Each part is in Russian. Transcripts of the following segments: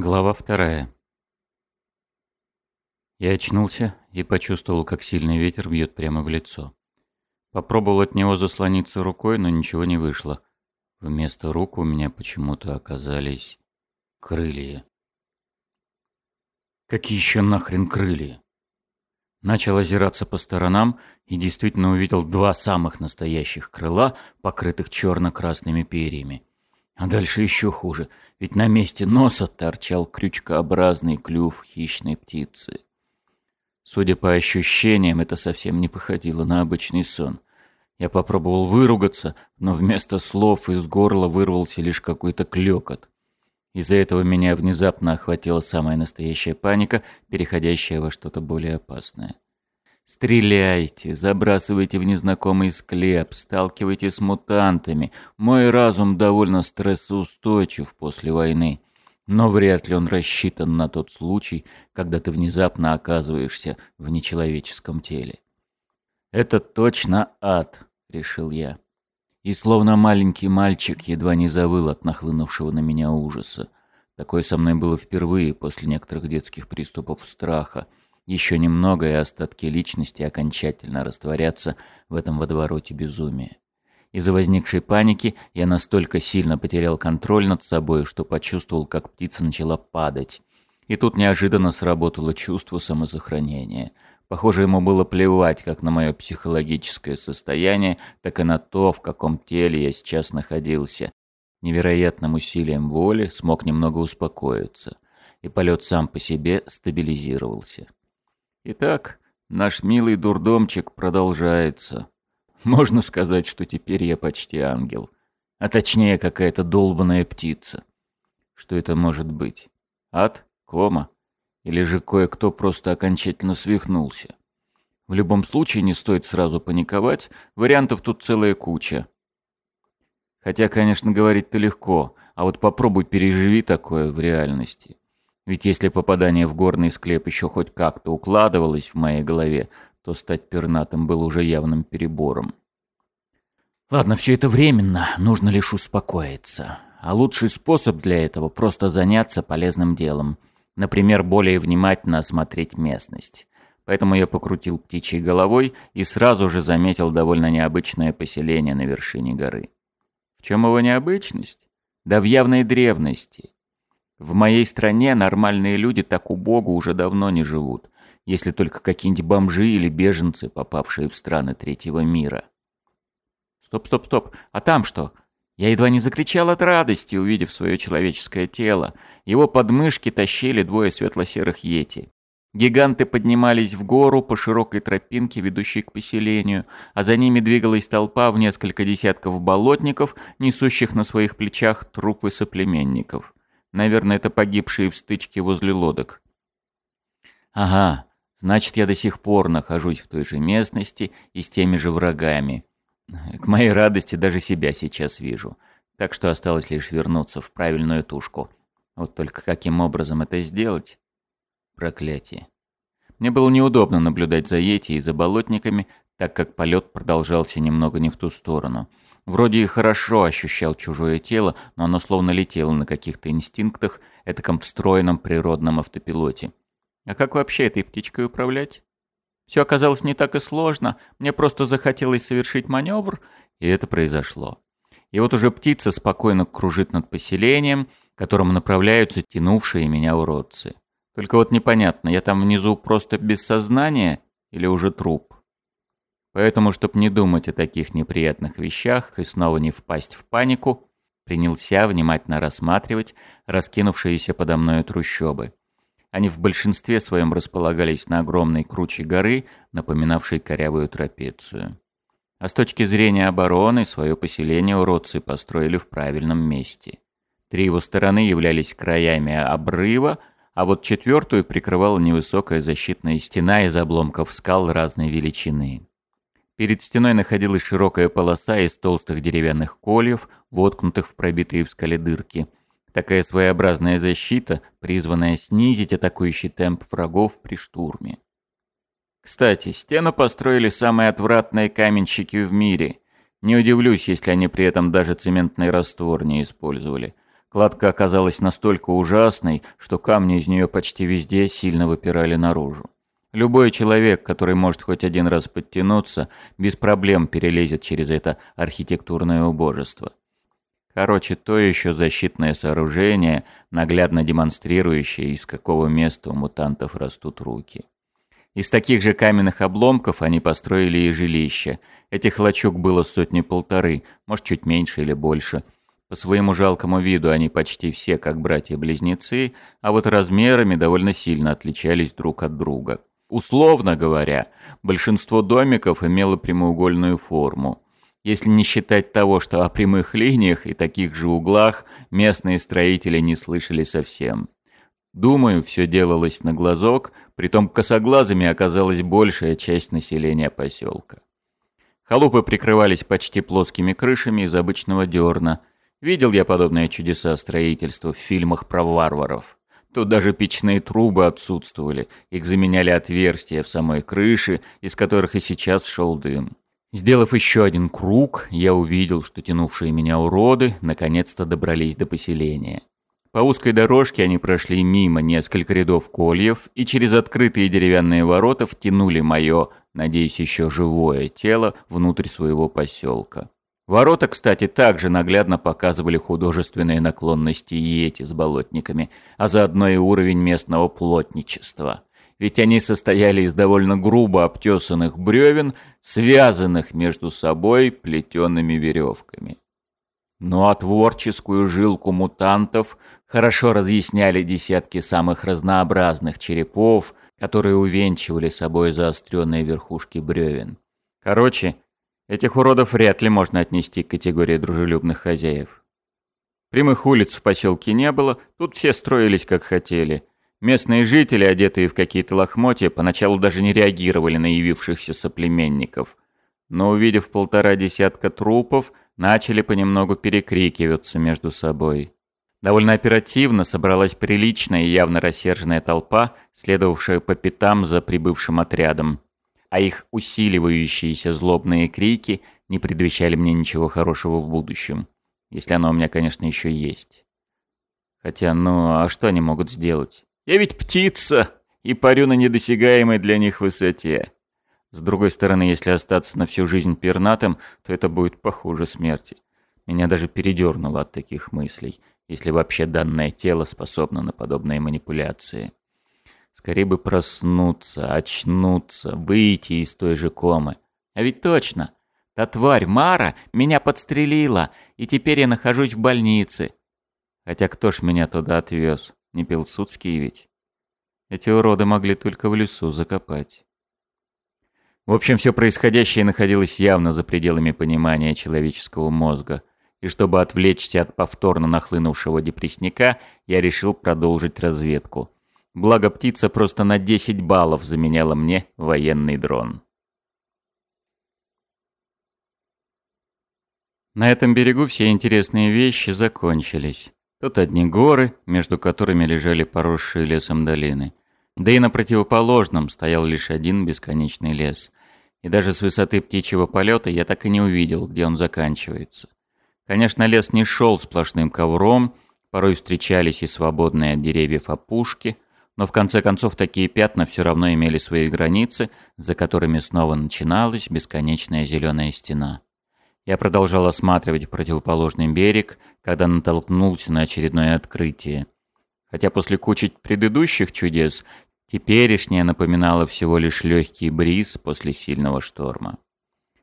Глава вторая. Я очнулся и почувствовал, как сильный ветер бьет прямо в лицо. Попробовал от него заслониться рукой, но ничего не вышло. Вместо рук у меня почему-то оказались крылья. Какие еще нахрен крылья? Начал озираться по сторонам и действительно увидел два самых настоящих крыла, покрытых черно-красными перьями. А дальше еще хуже, ведь на месте носа торчал крючкообразный клюв хищной птицы. Судя по ощущениям, это совсем не походило на обычный сон. Я попробовал выругаться, но вместо слов из горла вырвался лишь какой-то клёкот. Из-за этого меня внезапно охватила самая настоящая паника, переходящая во что-то более опасное. Стреляйте, забрасывайте в незнакомый склеп, сталкивайте с мутантами. Мой разум довольно стрессоустойчив после войны. Но вряд ли он рассчитан на тот случай, когда ты внезапно оказываешься в нечеловеческом теле. «Это точно ад», — решил я. И словно маленький мальчик едва не завыл от нахлынувшего на меня ужаса. Такое со мной было впервые после некоторых детских приступов страха — еще немного, и остатки личности окончательно растворятся в этом водовороте безумия. Из-за возникшей паники я настолько сильно потерял контроль над собой, что почувствовал, как птица начала падать. И тут неожиданно сработало чувство самосохранения. Похоже, ему было плевать как на мое психологическое состояние, так и на то, в каком теле я сейчас находился. Невероятным усилием воли смог немного успокоиться, и полет сам по себе стабилизировался. Итак, наш милый дурдомчик продолжается. Можно сказать, что теперь я почти ангел. А точнее, какая-то долбаная птица. Что это может быть? Ад? Кома? Или же кое-кто просто окончательно свихнулся? В любом случае не стоит сразу паниковать, вариантов тут целая куча. Хотя, конечно, говорить-то легко, а вот попробуй переживи такое в реальности. Ведь если попадание в горный склеп еще хоть как-то укладывалось в моей голове, то стать пернатым было уже явным перебором. Ладно, все это временно, нужно лишь успокоиться. А лучший способ для этого — просто заняться полезным делом. Например, более внимательно осмотреть местность. Поэтому я покрутил птичьей головой и сразу же заметил довольно необычное поселение на вершине горы. В чем его необычность? Да в явной древности. В моей стране нормальные люди так убого уже давно не живут, если только какие-нибудь бомжи или беженцы, попавшие в страны третьего мира. Стоп, стоп, стоп, а там что? Я едва не закричал от радости, увидев свое человеческое тело. Его подмышки тащили двое светло-серых йети. Гиганты поднимались в гору по широкой тропинке, ведущей к поселению, а за ними двигалась толпа в несколько десятков болотников, несущих на своих плечах трупы соплеменников. Наверное, это погибшие в стычке возле лодок. Ага, значит, я до сих пор нахожусь в той же местности и с теми же врагами. К моей радости даже себя сейчас вижу. Так что осталось лишь вернуться в правильную тушку. Вот только каким образом это сделать? Проклятие. Мне было неудобно наблюдать за Йети и за болотниками, так как полет продолжался немного не в ту сторону — Вроде и хорошо ощущал чужое тело, но оно словно летело на каких-то инстинктах, этаком встроенном природном автопилоте. А как вообще этой птичкой управлять? Все оказалось не так и сложно, мне просто захотелось совершить маневр, и это произошло. И вот уже птица спокойно кружит над поселением, к которому направляются тянувшие меня уродцы. Только вот непонятно, я там внизу просто без сознания или уже труп? Поэтому, чтобы не думать о таких неприятных вещах и снова не впасть в панику, принялся внимательно рассматривать раскинувшиеся подо мной трущобы. Они в большинстве своем располагались на огромной круче горы, напоминавшей корявую трапецию. А с точки зрения обороны, свое поселение уродцы построили в правильном месте. Три его стороны являлись краями обрыва, а вот четвертую прикрывала невысокая защитная стена из обломков скал разной величины. Перед стеной находилась широкая полоса из толстых деревянных кольев, воткнутых в пробитые в скале дырки. Такая своеобразная защита, призванная снизить атакующий темп врагов при штурме. Кстати, стену построили самые отвратные каменщики в мире. Не удивлюсь, если они при этом даже цементный раствор не использовали. Кладка оказалась настолько ужасной, что камни из нее почти везде сильно выпирали наружу. Любой человек, который может хоть один раз подтянуться, без проблем перелезет через это архитектурное убожество. Короче, то еще защитное сооружение, наглядно демонстрирующее, из какого места у мутантов растут руки. Из таких же каменных обломков они построили и жилище. Этих лачуг было сотни-полторы, может, чуть меньше или больше. По своему жалкому виду они почти все как братья-близнецы, а вот размерами довольно сильно отличались друг от друга. Условно говоря, большинство домиков имело прямоугольную форму. Если не считать того, что о прямых линиях и таких же углах местные строители не слышали совсем. Думаю, все делалось на глазок, притом косоглазыми оказалась большая часть населения поселка. Халупы прикрывались почти плоскими крышами из обычного дерна. Видел я подобные чудеса строительства в фильмах про варваров. Тут даже печные трубы отсутствовали, их заменяли отверстия в самой крыше, из которых и сейчас шел дым. Сделав еще один круг, я увидел, что тянувшие меня уроды наконец-то добрались до поселения. По узкой дорожке они прошли мимо несколько рядов кольев и через открытые деревянные ворота втянули мое, надеюсь, еще живое тело внутрь своего поселка. Ворота, кстати, также наглядно показывали художественные наклонности Йети с болотниками, а заодно и уровень местного плотничества ведь они состояли из довольно грубо обтесанных бревен, связанных между собой плетеными веревками. Ну а творческую жилку мутантов хорошо разъясняли десятки самых разнообразных черепов, которые увенчивали собой заостренные верхушки бревен. Короче, этих уродов вряд ли можно отнести к категории дружелюбных хозяев. Прямых улиц в поселке не было, тут все строились как хотели. Местные жители, одетые в какие-то лохмотья, поначалу даже не реагировали на явившихся соплеменников. Но увидев полтора десятка трупов, начали понемногу перекрикиваться между собой. Довольно оперативно собралась приличная и явно рассерженная толпа, следовавшая по пятам за прибывшим отрядом. А их усиливающиеся злобные крики не предвещали мне ничего хорошего в будущем. Если оно у меня, конечно, еще есть. Хотя, ну, а что они могут сделать? Я ведь птица и парю на недосягаемой для них высоте. С другой стороны, если остаться на всю жизнь пернатым, то это будет похуже смерти. Меня даже передернуло от таких мыслей, если вообще данное тело способно на подобные манипуляции. Скорее бы проснуться, очнуться, выйти из той же комы. А ведь точно, та тварь Мара меня подстрелила, и теперь я нахожусь в больнице. Хотя кто ж меня туда отвез? Не Пилсудский ведь. Эти уроды могли только в лесу закопать. В общем, все происходящее находилось явно за пределами понимания человеческого мозга. И чтобы отвлечься от повторно нахлынувшего депрессника, я решил продолжить разведку. Благо птица просто на 10 баллов заменяла мне военный дрон. На этом берегу все интересные вещи закончились. Тут одни горы, между которыми лежали поросшие лесом долины. Да и на противоположном стоял лишь один бесконечный лес. И даже с высоты птичьего полета я так и не увидел, где он заканчивается. Конечно, лес не шел сплошным ковром, порой встречались и свободные от деревьев опушки, но в конце концов такие пятна все равно имели свои границы, за которыми снова начиналась бесконечная зеленая стена. Я продолжал осматривать противоположный берег, когда натолкнулся на очередное открытие. Хотя после кучи предыдущих чудес, теперешнее напоминало всего лишь легкий бриз после сильного шторма.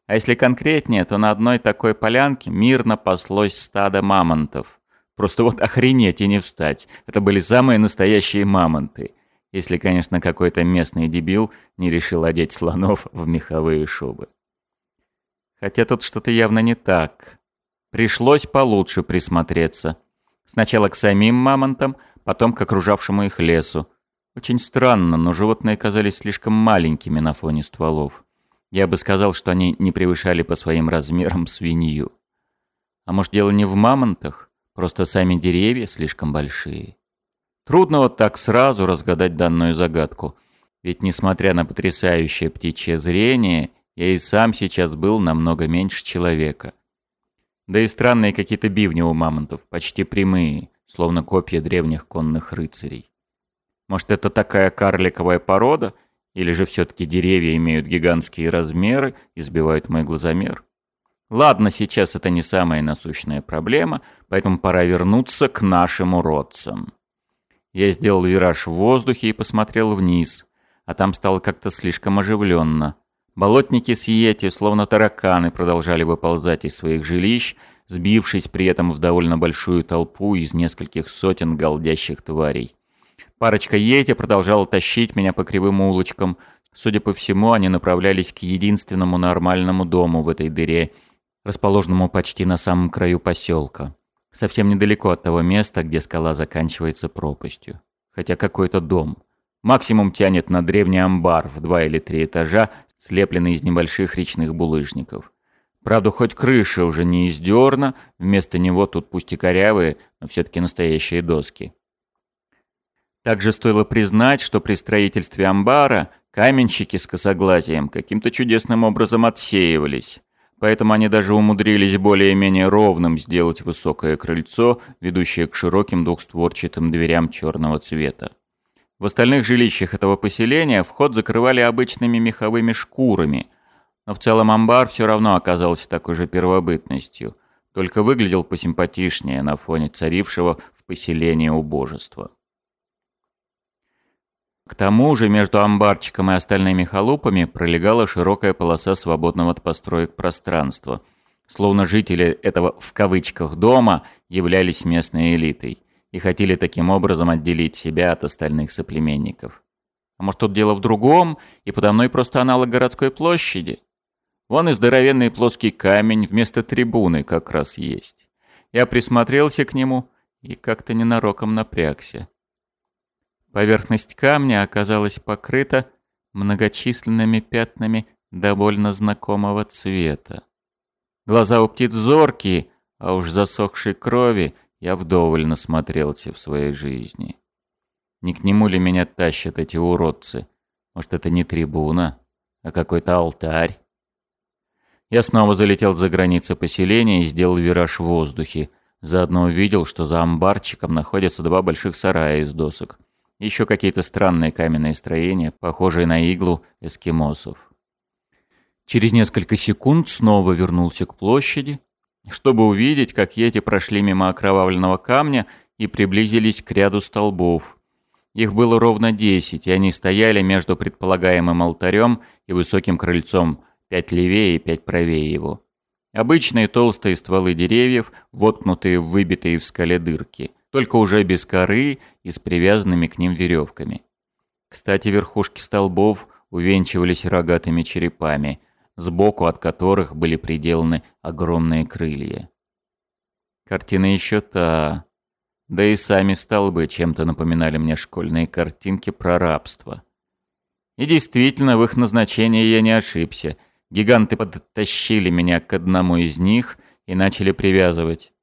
А если конкретнее, то на одной такой полянке мирно паслось стадо мамонтов. Просто вот охренеть и не встать. Это были самые настоящие мамонты. Если, конечно, какой-то местный дебил не решил одеть слонов в меховые шубы. Хотя тут что-то явно не так. Пришлось получше присмотреться. Сначала к самим мамонтам, потом к окружавшему их лесу. Очень странно, но животные казались слишком маленькими на фоне стволов. Я бы сказал, что они не превышали по своим размерам свинью. А может дело не в мамонтах, просто сами деревья слишком большие. Трудно вот так сразу разгадать данную загадку. Ведь несмотря на потрясающее птичье зрение я и сам сейчас был намного меньше человека. Да и странные какие-то бивни у мамонтов, почти прямые, словно копья древних конных рыцарей. Может, это такая карликовая порода? Или же все-таки деревья имеют гигантские размеры и сбивают мой глазомер? Ладно, сейчас это не самая насущная проблема, поэтому пора вернуться к нашим уродцам. Я сделал вираж в воздухе и посмотрел вниз, а там стало как-то слишком оживленно. Болотники с Йети, словно тараканы, продолжали выползать из своих жилищ, сбившись при этом в довольно большую толпу из нескольких сотен голдящих тварей. Парочка Йети продолжала тащить меня по кривым улочкам. Судя по всему, они направлялись к единственному нормальному дому в этой дыре, расположенному почти на самом краю поселка. Совсем недалеко от того места, где скала заканчивается пропастью. Хотя какой-то дом. Максимум тянет на древний амбар в два или три этажа, слепленный из небольших речных булыжников. Правда, хоть крыша уже не из дерна, вместо него тут пусть и корявые, но все-таки настоящие доски. Также стоило признать, что при строительстве амбара каменщики с косоглазием каким-то чудесным образом отсеивались поэтому они даже умудрились более-менее ровным сделать высокое крыльцо, ведущее к широким двухстворчатым дверям черного цвета. В остальных жилищах этого поселения вход закрывали обычными меховыми шкурами, но в целом амбар все равно оказался такой же первобытностью, только выглядел посимпатичнее на фоне царившего в поселении убожества. К тому же между амбарчиком и остальными халупами пролегала широкая полоса свободного от построек пространства, словно жители этого в кавычках дома являлись местной элитой и хотели таким образом отделить себя от остальных соплеменников. А может тут дело в другом, и подо мной просто аналог городской площади? Вон и здоровенный плоский камень вместо трибуны как раз есть. Я присмотрелся к нему и как-то ненароком напрягся. Поверхность камня оказалась покрыта многочисленными пятнами довольно знакомого цвета. Глаза у птиц зоркие, а уж засохшей крови я вдоволь насмотрелся в своей жизни. Не к нему ли меня тащат эти уродцы? Может, это не трибуна, а какой-то алтарь? Я снова залетел за границы поселения и сделал вираж в воздухе. Заодно увидел, что за амбарчиком находятся два больших сарая из досок. Еще какие-то странные каменные строения, похожие на иглу эскимосов. Через несколько секунд снова вернулся к площади, чтобы увидеть, как эти прошли мимо окровавленного камня и приблизились к ряду столбов. Их было ровно десять, и они стояли между предполагаемым алтарем и высоким крыльцом, пять левее и пять правее его. Обычные толстые стволы деревьев, воткнутые в выбитые в скале дырки – только уже без коры и с привязанными к ним веревками. Кстати, верхушки столбов увенчивались рогатыми черепами, сбоку от которых были приделаны огромные крылья. Картина еще та. Да и сами столбы чем-то напоминали мне школьные картинки про рабство. И действительно, в их назначении я не ошибся. Гиганты подтащили меня к одному из них и начали привязывать.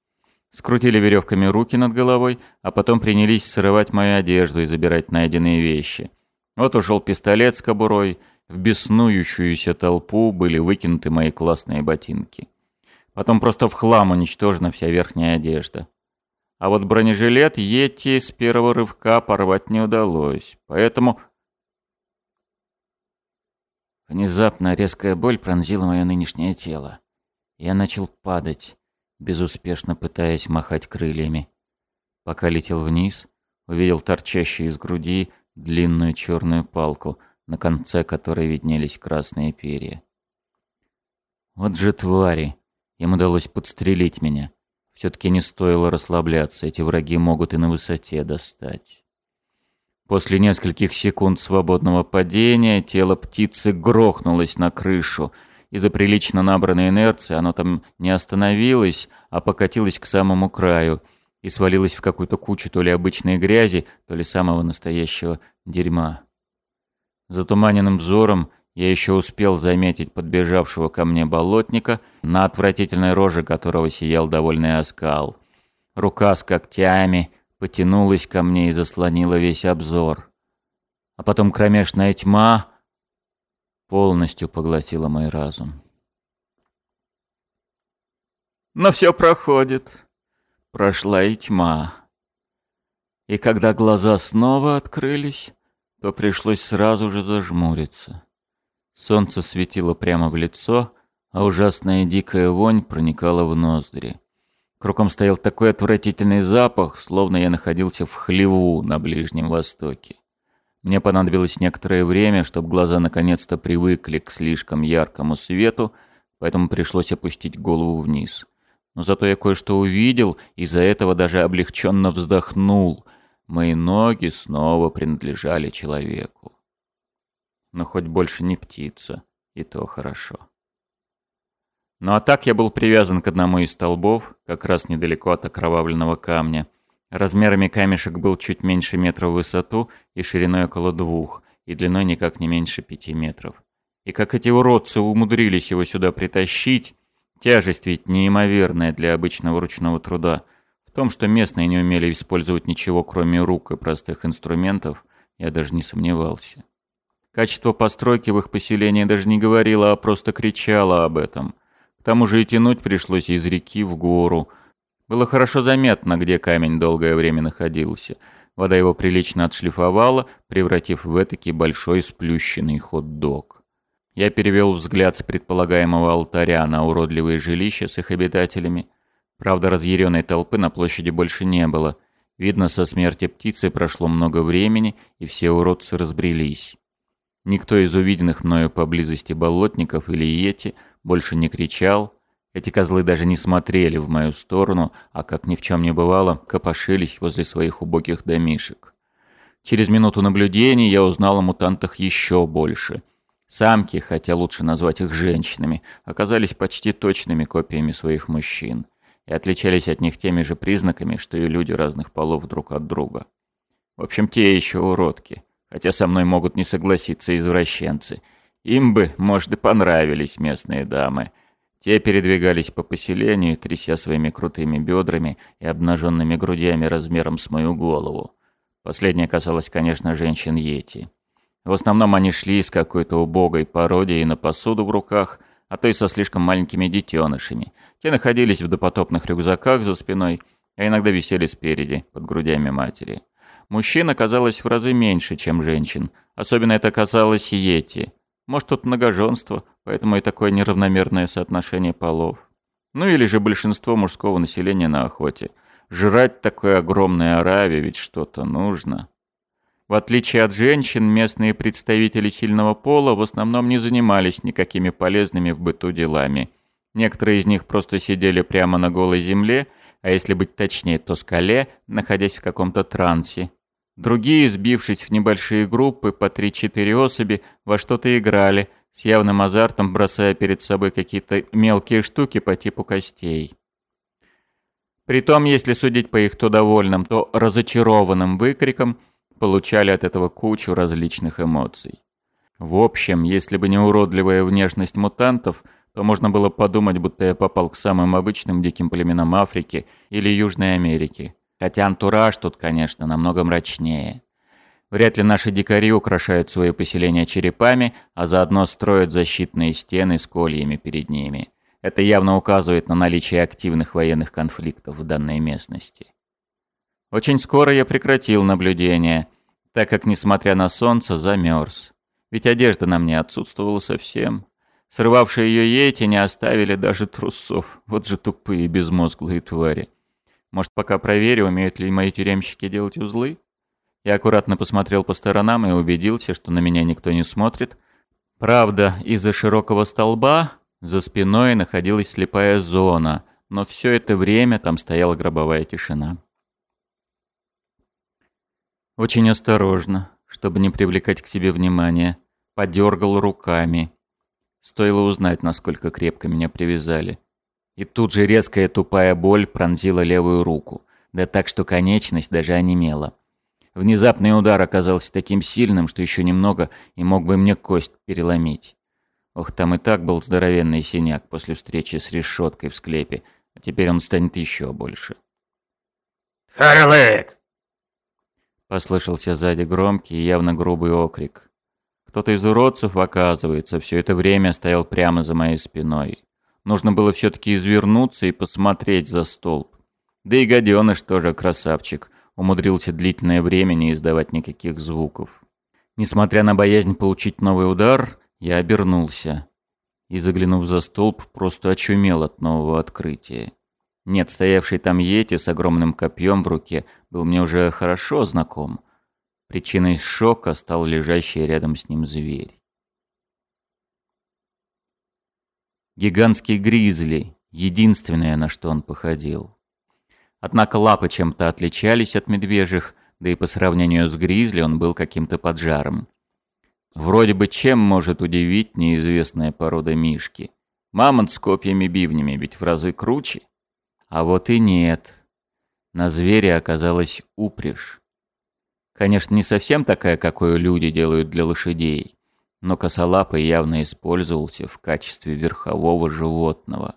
Скрутили веревками руки над головой, а потом принялись срывать мою одежду и забирать найденные вещи. Вот ушел пистолет с кобурой, в беснующуюся толпу были выкинуты мои классные ботинки. Потом просто в хлам уничтожена вся верхняя одежда. А вот бронежилет Йети с первого рывка порвать не удалось, поэтому... Внезапно резкая боль пронзила мое нынешнее тело. Я начал падать безуспешно пытаясь махать крыльями. Пока летел вниз, увидел торчащую из груди длинную черную палку, на конце которой виднелись красные перья. Вот же твари! Им удалось подстрелить меня. Все-таки не стоило расслабляться, эти враги могут и на высоте достать. После нескольких секунд свободного падения тело птицы грохнулось на крышу — из-за прилично набранной инерции оно там не остановилось, а покатилось к самому краю и свалилось в какую-то кучу то ли обычной грязи, то ли самого настоящего дерьма. Затуманенным взором я еще успел заметить подбежавшего ко мне болотника, на отвратительной роже которого сиял довольный оскал. Рука с когтями потянулась ко мне и заслонила весь обзор. А потом кромешная тьма полностью поглотила мой разум. Но все проходит. Прошла и тьма. И когда глаза снова открылись, то пришлось сразу же зажмуриться. Солнце светило прямо в лицо, а ужасная дикая вонь проникала в ноздри. Кругом стоял такой отвратительный запах, словно я находился в хлеву на Ближнем Востоке. Мне понадобилось некоторое время, чтобы глаза наконец-то привыкли к слишком яркому свету, поэтому пришлось опустить голову вниз. Но зато я кое-что увидел, и из-за этого даже облегченно вздохнул. Мои ноги снова принадлежали человеку. Но хоть больше не птица, и то хорошо. Ну а так я был привязан к одному из столбов, как раз недалеко от окровавленного камня. Размерами камешек был чуть меньше метра в высоту и шириной около двух, и длиной никак не меньше пяти метров. И как эти уродцы умудрились его сюда притащить, тяжесть ведь неимоверная для обычного ручного труда. В том, что местные не умели использовать ничего, кроме рук и простых инструментов, я даже не сомневался. Качество постройки в их поселении даже не говорило, а просто кричало об этом. К тому же и тянуть пришлось из реки в гору. Было хорошо заметно, где камень долгое время находился. Вода его прилично отшлифовала, превратив в этакий большой сплющенный хот-дог. Я перевел взгляд с предполагаемого алтаря на уродливые жилища с их обитателями. Правда, разъяренной толпы на площади больше не было. Видно, со смерти птицы прошло много времени, и все уродцы разбрелись. Никто из увиденных мною поблизости болотников или йети больше не кричал. Эти козлы даже не смотрели в мою сторону, а как ни в чем не бывало, копошились возле своих убогих домишек. Через минуту наблюдений я узнал о мутантах еще больше. Самки, хотя лучше назвать их женщинами, оказались почти точными копиями своих мужчин и отличались от них теми же признаками, что и люди разных полов друг от друга. В общем, те еще уродки хотя со мной могут не согласиться извращенцы. Им бы, может, и понравились местные дамы. Те передвигались по поселению, тряся своими крутыми бедрами и обнаженными грудями размером с мою голову. Последнее касалось, конечно, женщин-йети. В основном они шли с какой-то убогой пародией на посуду в руках, а то и со слишком маленькими детенышами. Те находились в допотопных рюкзаках за спиной, а иногда висели спереди, под грудями матери. Мужчин оказалось в разы меньше, чем женщин. Особенно это касалось Йети. Может, тут многоженство, поэтому и такое неравномерное соотношение полов. Ну или же большинство мужского населения на охоте. Жрать такое огромное ораве ведь что-то нужно. В отличие от женщин, местные представители сильного пола в основном не занимались никакими полезными в быту делами. Некоторые из них просто сидели прямо на голой земле, а если быть точнее, то скале, находясь в каком-то трансе. Другие, сбившись в небольшие группы по 3-4 особи, во что-то играли, с явным азартом бросая перед собой какие-то мелкие штуки по типу костей. Притом, если судить по их то довольным, то разочарованным выкрикам, получали от этого кучу различных эмоций. В общем, если бы не уродливая внешность мутантов, то можно было подумать, будто я попал к самым обычным диким племенам Африки или Южной Америки. Хотя антураж тут, конечно, намного мрачнее. Вряд ли наши дикари украшают свои поселения черепами, а заодно строят защитные стены с кольями перед ними. Это явно указывает на наличие активных военных конфликтов в данной местности. Очень скоро я прекратил наблюдение, так как, несмотря на солнце, замерз. Ведь одежда на мне отсутствовала совсем. Срывавшие ее ети не оставили даже трусов. Вот же тупые безмозглые твари. Может, пока проверю, умеют ли мои тюремщики делать узлы? Я аккуратно посмотрел по сторонам и убедился, что на меня никто не смотрит. Правда, из-за широкого столба за спиной находилась слепая зона, но все это время там стояла гробовая тишина. Очень осторожно, чтобы не привлекать к себе внимания, подергал руками. Стоило узнать, насколько крепко меня привязали. И тут же резкая тупая боль пронзила левую руку, да так, что конечность даже онемела. Внезапный удар оказался таким сильным, что еще немного и мог бы мне кость переломить. Ох, там и так был здоровенный синяк после встречи с решеткой в склепе, а теперь он станет еще больше. «Харлык!» Послышался сзади громкий и явно грубый окрик. Кто-то из уродцев, оказывается, все это время стоял прямо за моей спиной. Нужно было все-таки извернуться и посмотреть за столб. Да и гаденыш тоже красавчик. Умудрился длительное время не издавать никаких звуков. Несмотря на боязнь получить новый удар, я обернулся и, заглянув за столб, просто очумел от нового открытия. Нет, стоявший там Йети с огромным копьем в руке был мне уже хорошо знаком. Причиной шока стал лежащий рядом с ним зверь. Гигантский гризли — единственное, на что он походил. Однако лапы чем-то отличались от медвежьих, да и по сравнению с гризли он был каким-то поджаром. Вроде бы чем может удивить неизвестная порода мишки? Мамонт с копьями-бивнями ведь в разы круче. А вот и нет. На звере оказалась упряжь. Конечно, не совсем такая, какую люди делают для лошадей, но косолапый явно использовался в качестве верхового животного.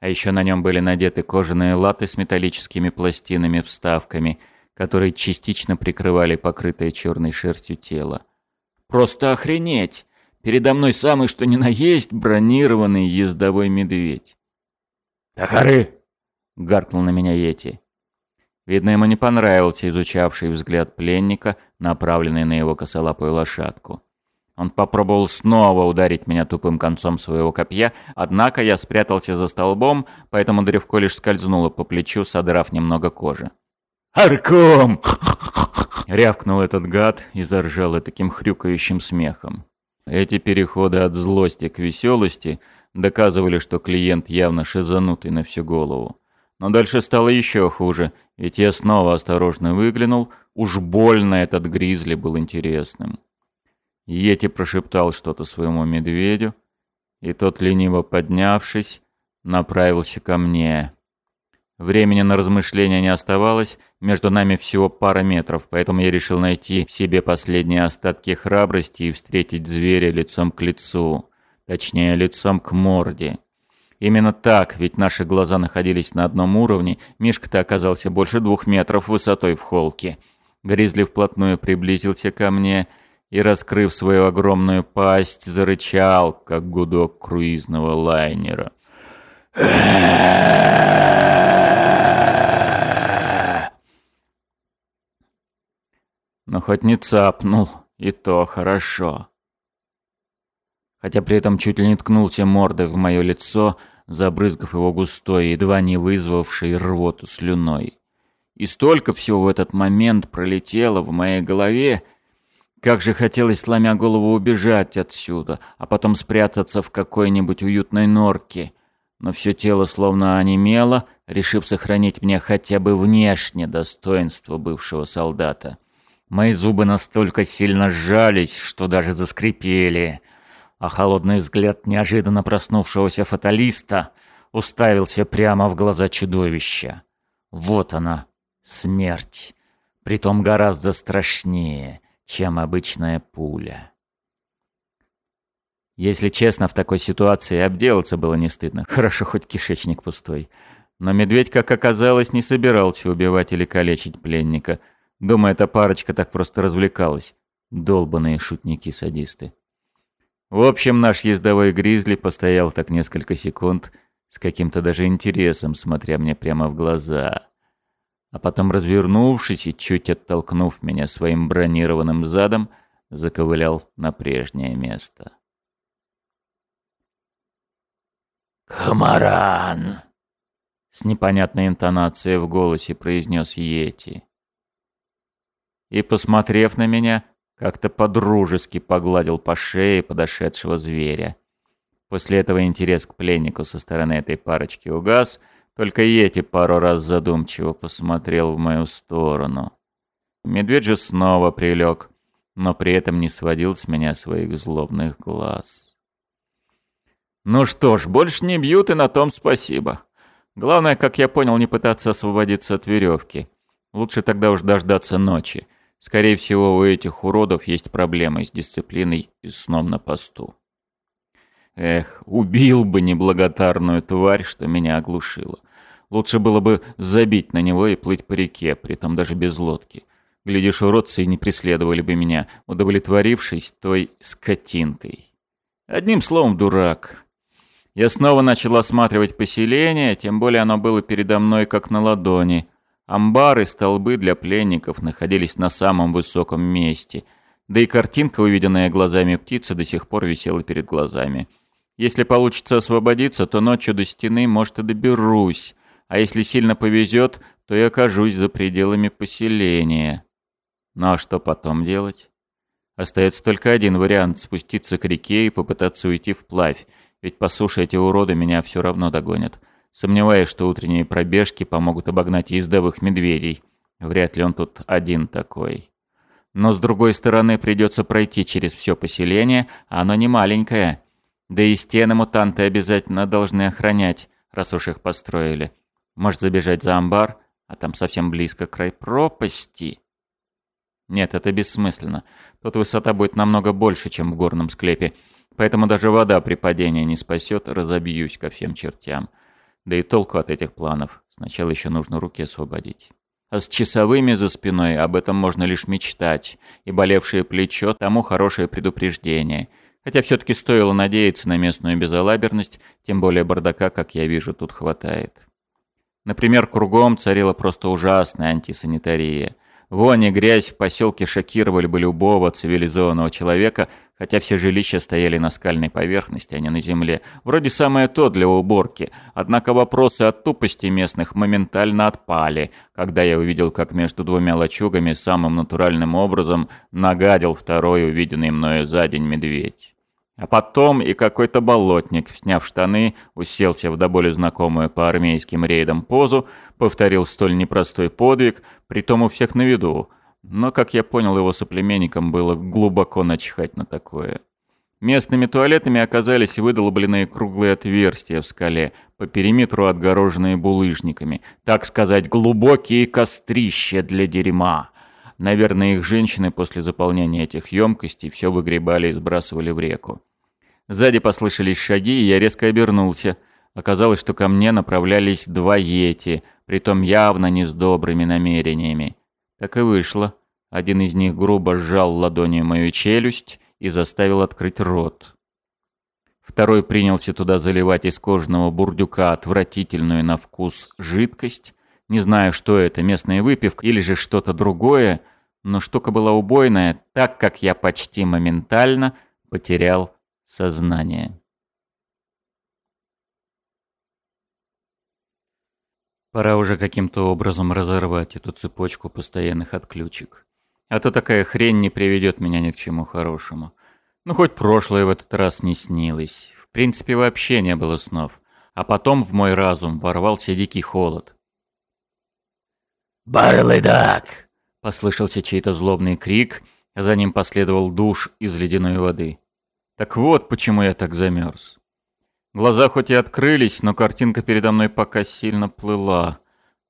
А еще на нем были надеты кожаные латы с металлическими пластинами-вставками, которые частично прикрывали покрытое черной шерстью тело. Просто охренеть! Передо мной самый что ни на есть бронированный ездовой медведь. «Тахары!» гаркнул на меня Йети. Видно, ему не понравился изучавший взгляд пленника, направленный на его косолапую лошадку. Он попробовал снова ударить меня тупым концом своего копья, однако я спрятался за столбом, поэтому древко лишь скользнуло по плечу, содрав немного кожи. «Арком!» — рявкнул этот гад и заржал таким хрюкающим смехом. Эти переходы от злости к веселости доказывали, что клиент явно шизанутый на всю голову. Но дальше стало еще хуже, ведь я снова осторожно выглянул, уж больно этот гризли был интересным. Йети прошептал что-то своему медведю, и тот, лениво поднявшись, направился ко мне. Времени на размышления не оставалось, между нами всего пара метров, поэтому я решил найти в себе последние остатки храбрости и встретить зверя лицом к лицу, точнее, лицом к морде. Именно так, ведь наши глаза находились на одном уровне, Мишка-то оказался больше двух метров высотой в холке. Гризли вплотную приблизился ко мне и, раскрыв свою огромную пасть, зарычал, как гудок круизного лайнера. Но хоть не цапнул, и то хорошо. Хотя при этом чуть ли не ткнулся мордой в мое лицо, забрызгав его густой, едва не вызвавшей рвоту слюной. И столько всего в этот момент пролетело в моей голове, как же хотелось, сломя голову, убежать отсюда, а потом спрятаться в какой-нибудь уютной норке. Но все тело словно онемело, решив сохранить мне хотя бы внешне достоинство бывшего солдата. Мои зубы настолько сильно сжались, что даже заскрипели а холодный взгляд неожиданно проснувшегося фаталиста уставился прямо в глаза чудовища. Вот она, смерть, притом гораздо страшнее, чем обычная пуля. Если честно, в такой ситуации обделаться было не стыдно. Хорошо, хоть кишечник пустой. Но медведь, как оказалось, не собирался убивать или калечить пленника. Думаю, эта парочка так просто развлекалась. Долбаные шутники-садисты. В общем, наш ездовой гризли постоял так несколько секунд, с каким-то даже интересом, смотря мне прямо в глаза. А потом, развернувшись и чуть оттолкнув меня своим бронированным задом, заковылял на прежнее место. «Хамаран!» С непонятной интонацией в голосе произнес Йети. И, посмотрев на меня, как-то подружески погладил по шее подошедшего зверя. После этого интерес к пленнику со стороны этой парочки угас, только Йети пару раз задумчиво посмотрел в мою сторону. Медведь же снова прилег, но при этом не сводил с меня своих злобных глаз. «Ну что ж, больше не бьют, и на том спасибо. Главное, как я понял, не пытаться освободиться от веревки. Лучше тогда уж дождаться ночи. Скорее всего, у этих уродов есть проблемы с дисциплиной и сном на посту. Эх, убил бы неблагодарную тварь, что меня оглушила. Лучше было бы забить на него и плыть по реке, притом даже без лодки. Глядишь, уродцы и не преследовали бы меня, удовлетворившись той скотинкой. Одним словом, дурак. Я снова начал осматривать поселение, тем более оно было передо мной как на ладони — Амбары, столбы для пленников находились на самом высоком месте, да и картинка, увиденная глазами птицы, до сих пор висела перед глазами. Если получится освободиться, то ночью до стены, может, и доберусь, а если сильно повезет, то и окажусь за пределами поселения. Ну а что потом делать? Остается только один вариант — спуститься к реке и попытаться уйти вплавь, ведь по суше эти уроды меня все равно догонят. Сомневаюсь, что утренние пробежки помогут обогнать ездовых медведей. Вряд ли он тут один такой. Но с другой стороны, придется пройти через все поселение, а оно не маленькое. Да и стены мутанты обязательно должны охранять, раз уж их построили. Может забежать за амбар, а там совсем близко край пропасти. Нет, это бессмысленно. Тут высота будет намного больше, чем в горном склепе. Поэтому даже вода при падении не спасет, разобьюсь ко всем чертям. Да и толку от этих планов. Сначала еще нужно руки освободить. А с часовыми за спиной об этом можно лишь мечтать, и болевшее плечо тому хорошее предупреждение. Хотя все-таки стоило надеяться на местную безалаберность, тем более бардака, как я вижу, тут хватает. Например, кругом царила просто ужасная антисанитария. Вонь и грязь в поселке шокировали бы любого цивилизованного человека, хотя все жилища стояли на скальной поверхности, а не на земле. Вроде самое то для уборки. Однако вопросы о тупости местных моментально отпали, когда я увидел, как между двумя лачугами самым натуральным образом нагадил второй увиденный мною за день медведь. А потом и какой-то болотник, сняв штаны, уселся в до боли знакомую по армейским рейдам позу, повторил столь непростой подвиг, притом у всех на виду. Но, как я понял, его соплеменникам было глубоко начхать на такое. Местными туалетами оказались выдолбленные круглые отверстия в скале, по периметру отгороженные булыжниками. Так сказать, глубокие кострища для дерьма. Наверное, их женщины после заполнения этих емкостей все выгребали и сбрасывали в реку. Сзади послышались шаги, и я резко обернулся. Оказалось, что ко мне направлялись два йети, притом явно не с добрыми намерениями. Так и вышло. Один из них грубо сжал ладонью мою челюсть и заставил открыть рот. Второй принялся туда заливать из кожаного бурдюка отвратительную на вкус жидкость. Не знаю, что это, местная выпивка или же что-то другое, но штука была убойная, так как я почти моментально потерял сознание. Пора уже каким-то образом разорвать эту цепочку постоянных отключек. А то такая хрень не приведет меня ни к чему хорошему. Ну, хоть прошлое в этот раз не снилось. В принципе, вообще не было снов. А потом в мой разум ворвался дикий холод. «Барлыдак!» — послышался чей-то злобный крик, а за ним последовал душ из ледяной воды. Так вот, почему я так замерз. Глаза хоть и открылись, но картинка передо мной пока сильно плыла.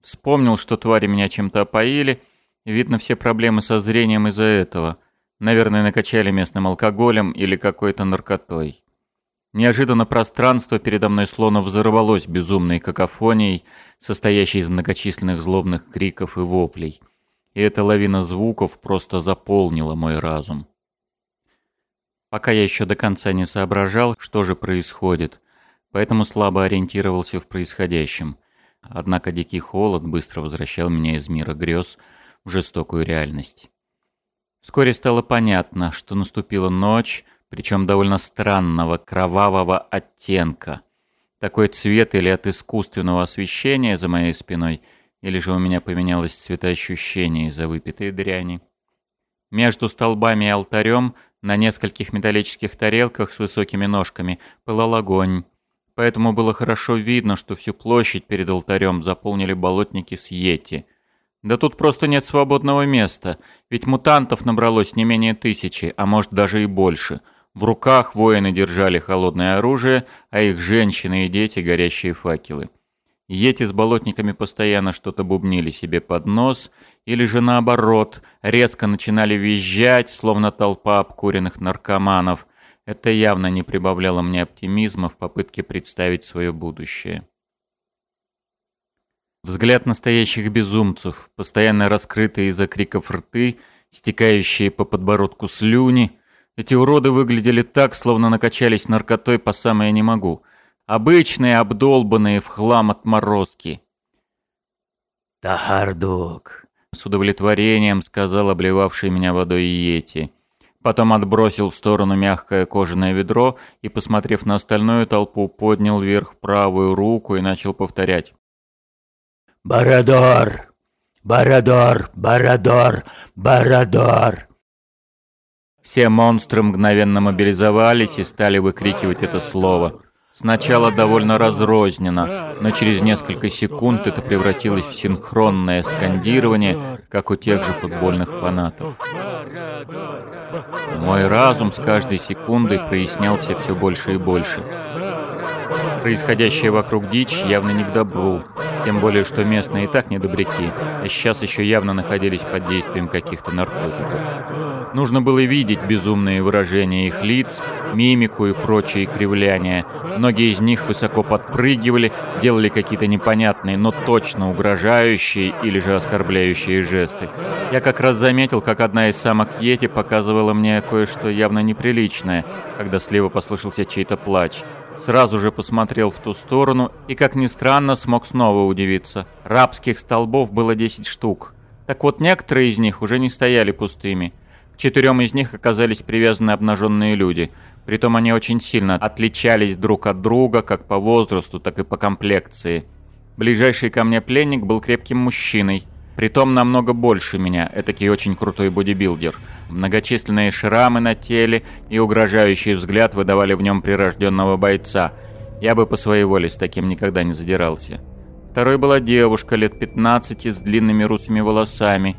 Вспомнил, что твари меня чем-то опоили, видно все проблемы со зрением из-за этого. Наверное, накачали местным алкоголем или какой-то наркотой. Неожиданно пространство передо мной словно взорвалось безумной какофонией, состоящей из многочисленных злобных криков и воплей. И эта лавина звуков просто заполнила мой разум. Пока я еще до конца не соображал, что же происходит, поэтому слабо ориентировался в происходящем. Однако дикий холод быстро возвращал меня из мира грез в жестокую реальность. Вскоре стало понятно, что наступила ночь, причем довольно странного кровавого оттенка. Такой цвет или от искусственного освещения за моей спиной, или же у меня поменялось цветоощущение из-за выпитой дряни. Между столбами и алтарем на нескольких металлических тарелках с высокими ножками пылал огонь. Поэтому было хорошо видно, что всю площадь перед алтарем заполнили болотники с йети. Да тут просто нет свободного места, ведь мутантов набралось не менее тысячи, а может даже и больше. В руках воины держали холодное оружие, а их женщины и дети — горящие факелы. Ети с болотниками постоянно что-то бубнили себе под нос, или же наоборот, резко начинали визжать, словно толпа обкуренных наркоманов. Это явно не прибавляло мне оптимизма в попытке представить свое будущее. Взгляд настоящих безумцев, постоянно раскрытые из-за криков рты, стекающие по подбородку слюни. Эти уроды выглядели так, словно накачались наркотой по самое не могу — Обычные, обдолбанные в хлам отморозки. Тахардук!» С удовлетворением сказал обливавший меня водой Йети. Потом отбросил в сторону мягкое кожаное ведро и, посмотрев на остальную толпу, поднял вверх правую руку и начал повторять. «Барадор! Барадор! Барадор! Барадор!» Все монстры мгновенно мобилизовались и стали выкрикивать это слово. Сначала довольно разрозненно, но через несколько секунд это превратилось в синхронное скандирование, как у тех же футбольных фанатов. Мой разум с каждой секундой прояснялся все больше и больше. Происходящее вокруг дичь явно не к добру, тем более, что местные и так недобряки, а сейчас еще явно находились под действием каких-то наркотиков. Нужно было видеть безумные выражения их лиц, мимику и прочие кривляния. Многие из них высоко подпрыгивали, делали какие-то непонятные, но точно угрожающие или же оскорбляющие жесты. Я как раз заметил, как одна из самок Йети показывала мне кое-что явно неприличное, когда слева послышался чей-то плач. Сразу же посмотрел в ту сторону и, как ни странно, смог снова удивиться. Рабских столбов было 10 штук. Так вот, некоторые из них уже не стояли пустыми. К четырем из них оказались привязаны обнаженные люди. Притом они очень сильно отличались друг от друга, как по возрасту, так и по комплекции. Ближайший ко мне пленник был крепким мужчиной, Притом намного больше меня, этакий очень крутой бодибилдер. Многочисленные шрамы на теле и угрожающий взгляд выдавали в нем прирожденного бойца. Я бы по своей воле с таким никогда не задирался. Второй была девушка лет 15 с длинными русыми волосами.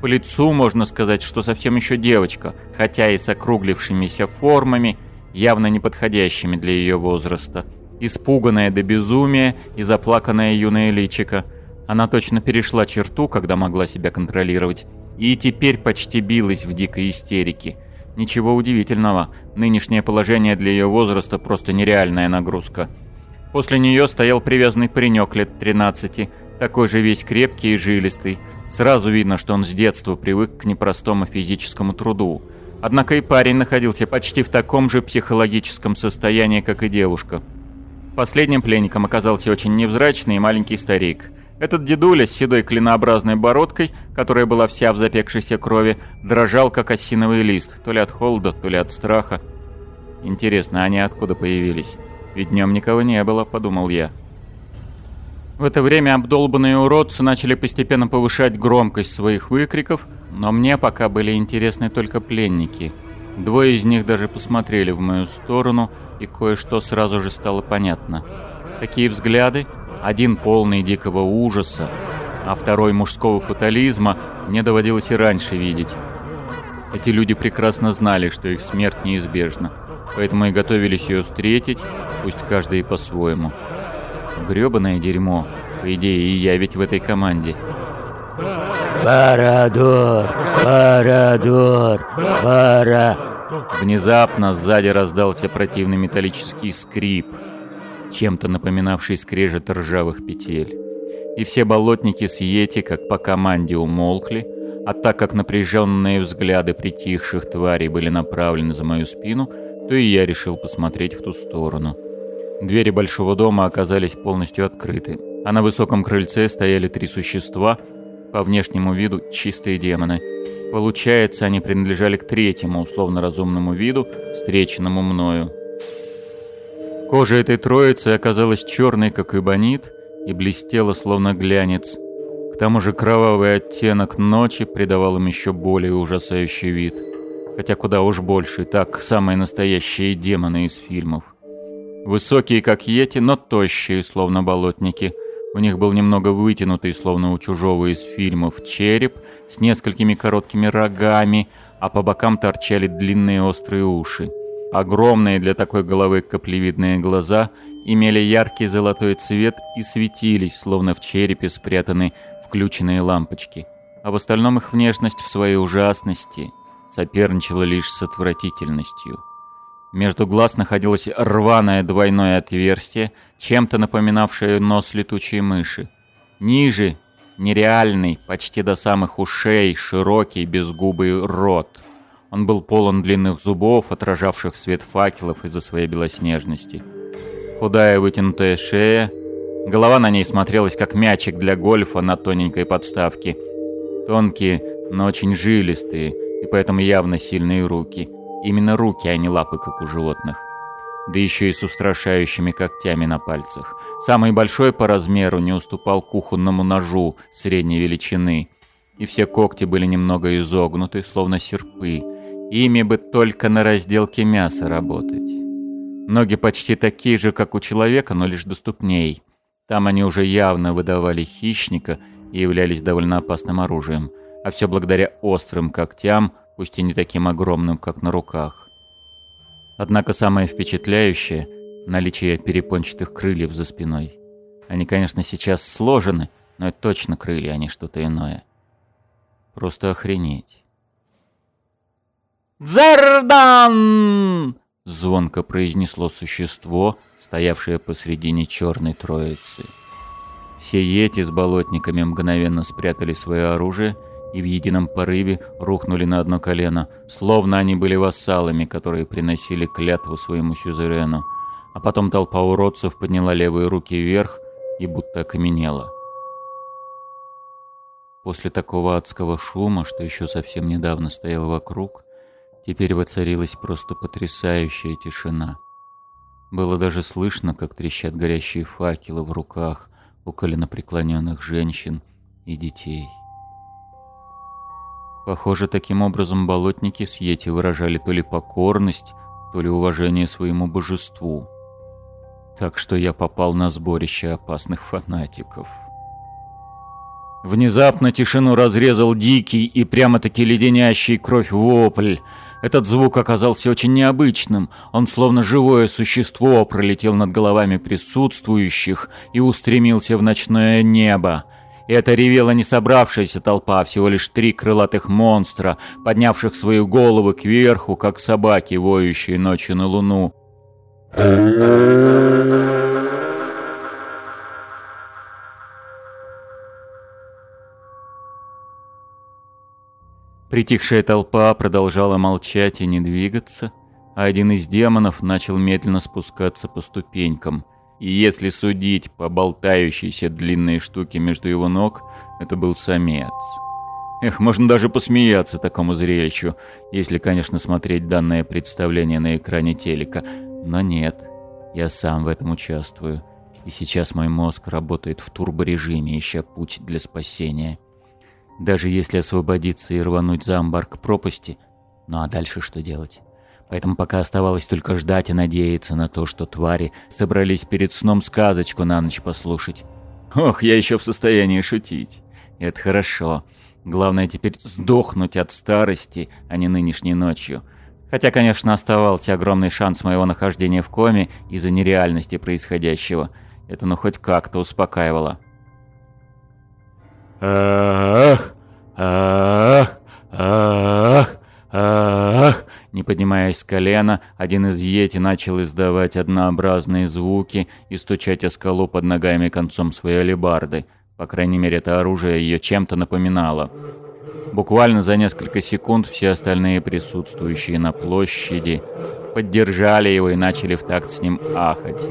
По лицу можно сказать, что совсем еще девочка, хотя и с округлившимися формами, явно не подходящими для ее возраста. Испуганная до безумия и заплаканная юная личика – она точно перешла черту, когда могла себя контролировать. И теперь почти билась в дикой истерике. Ничего удивительного, нынешнее положение для ее возраста просто нереальная нагрузка. После нее стоял привязанный паренек лет 13, такой же весь крепкий и жилистый. Сразу видно, что он с детства привык к непростому физическому труду. Однако и парень находился почти в таком же психологическом состоянии, как и девушка. Последним пленником оказался очень невзрачный и маленький старик – этот дедуля с седой клинообразной бородкой, которая была вся в запекшейся крови, дрожал, как осиновый лист, то ли от холода, то ли от страха. Интересно, они откуда появились? Ведь днем никого не было, подумал я. В это время обдолбанные уродцы начали постепенно повышать громкость своих выкриков, но мне пока были интересны только пленники. Двое из них даже посмотрели в мою сторону, и кое-что сразу же стало понятно. Такие взгляды один полный дикого ужаса, а второй мужского фатализма мне доводилось и раньше видеть. Эти люди прекрасно знали, что их смерть неизбежна, поэтому и готовились ее встретить, пусть каждый по-своему. Грёбаное дерьмо. По идее, и я ведь в этой команде. «Парадор! Парадор! Пара...» Внезапно сзади раздался противный металлический скрип – чем-то напоминавший скрежет ржавых петель. И все болотники с Йети, как по команде, умолкли, а так как напряженные взгляды притихших тварей были направлены за мою спину, то и я решил посмотреть в ту сторону. Двери большого дома оказались полностью открыты, а на высоком крыльце стояли три существа, по внешнему виду чистые демоны. Получается, они принадлежали к третьему условно-разумному виду, встреченному мною. Кожа этой троицы оказалась черной, как эбонит, и блестела, словно глянец. К тому же кровавый оттенок ночи придавал им еще более ужасающий вид. Хотя куда уж больше, так самые настоящие демоны из фильмов. Высокие, как йети, но тощие, словно болотники. У них был немного вытянутый, словно у чужого из фильмов, череп с несколькими короткими рогами, а по бокам торчали длинные острые уши. Огромные для такой головы каплевидные глаза имели яркий золотой цвет и светились, словно в черепе спрятаны включенные лампочки. А в остальном их внешность в своей ужасности соперничала лишь с отвратительностью. Между глаз находилось рваное двойное отверстие, чем-то напоминавшее нос летучей мыши. Ниже — нереальный, почти до самых ушей, широкий безгубый рот — он был полон длинных зубов, отражавших свет факелов из-за своей белоснежности. Худая вытянутая шея, Голова на ней смотрелась как мячик для гольфа на тоненькой подставке. Тонкие, но очень жилистые, и поэтому явно сильные руки. Именно руки, а не лапы, как у животных. Да еще и с устрашающими когтями на пальцах. Самый большой по размеру не уступал кухонному ножу средней величины. И все когти были немного изогнуты, словно серпы. Ими бы только на разделке мяса работать. Ноги почти такие же, как у человека, но лишь доступней. Там они уже явно выдавали хищника и являлись довольно опасным оружием, а все благодаря острым когтям, пусть и не таким огромным, как на руках. Однако самое впечатляющее — наличие перепончатых крыльев за спиной. Они, конечно, сейчас сложены, но это точно крылья, а не что-то иное. Просто охренеть. «Дзердан!» — звонко произнесло существо, стоявшая посредине черной троицы. Все ети с болотниками мгновенно спрятали свое оружие и в едином порыве рухнули на одно колено, словно они были вассалами, которые приносили клятву своему сюзерену. А потом толпа уродцев подняла левые руки вверх и будто окаменела. После такого адского шума, что еще совсем недавно стоял вокруг, теперь воцарилась просто потрясающая тишина. Было даже слышно, как трещат горящие факелы в руках у коленопреклоненных женщин и детей. Похоже, таким образом болотники с Йети выражали то ли покорность, то ли уважение своему божеству. Так что я попал на сборище опасных фанатиков. Внезапно тишину разрезал дикий и прямо-таки леденящий кровь вопль — этот звук оказался очень необычным. Он словно живое существо пролетел над головами присутствующих и устремился в ночное небо. Это ревела не собравшаяся толпа, а всего лишь три крылатых монстра, поднявших свои головы кверху, как собаки, воющие ночью на луну. Притихшая толпа продолжала молчать и не двигаться, а один из демонов начал медленно спускаться по ступенькам. И если судить по болтающейся длинной штуке между его ног, это был самец. Эх, можно даже посмеяться такому зрелищу, если, конечно, смотреть данное представление на экране телека. Но нет, я сам в этом участвую. И сейчас мой мозг работает в турборежиме, ища путь для спасения. Даже если освободиться и рвануть за амбар к пропасти, ну а дальше что делать? Поэтому пока оставалось только ждать и надеяться на то, что твари собрались перед сном сказочку на ночь послушать. Ох, я еще в состоянии шутить. Это хорошо. Главное теперь сдохнуть от старости, а не нынешней ночью. Хотя, конечно, оставался огромный шанс моего нахождения в коме из-за нереальности происходящего. Это ну хоть как-то успокаивало. «Ах! Ах! Ах! Ах!» Не поднимаясь с колена, один из йети начал издавать однообразные звуки и стучать о скалу под ногами концом своей алебарды. По крайней мере, это оружие ее чем-то напоминало. Буквально за несколько секунд все остальные присутствующие на площади поддержали его и начали в такт с ним ахать.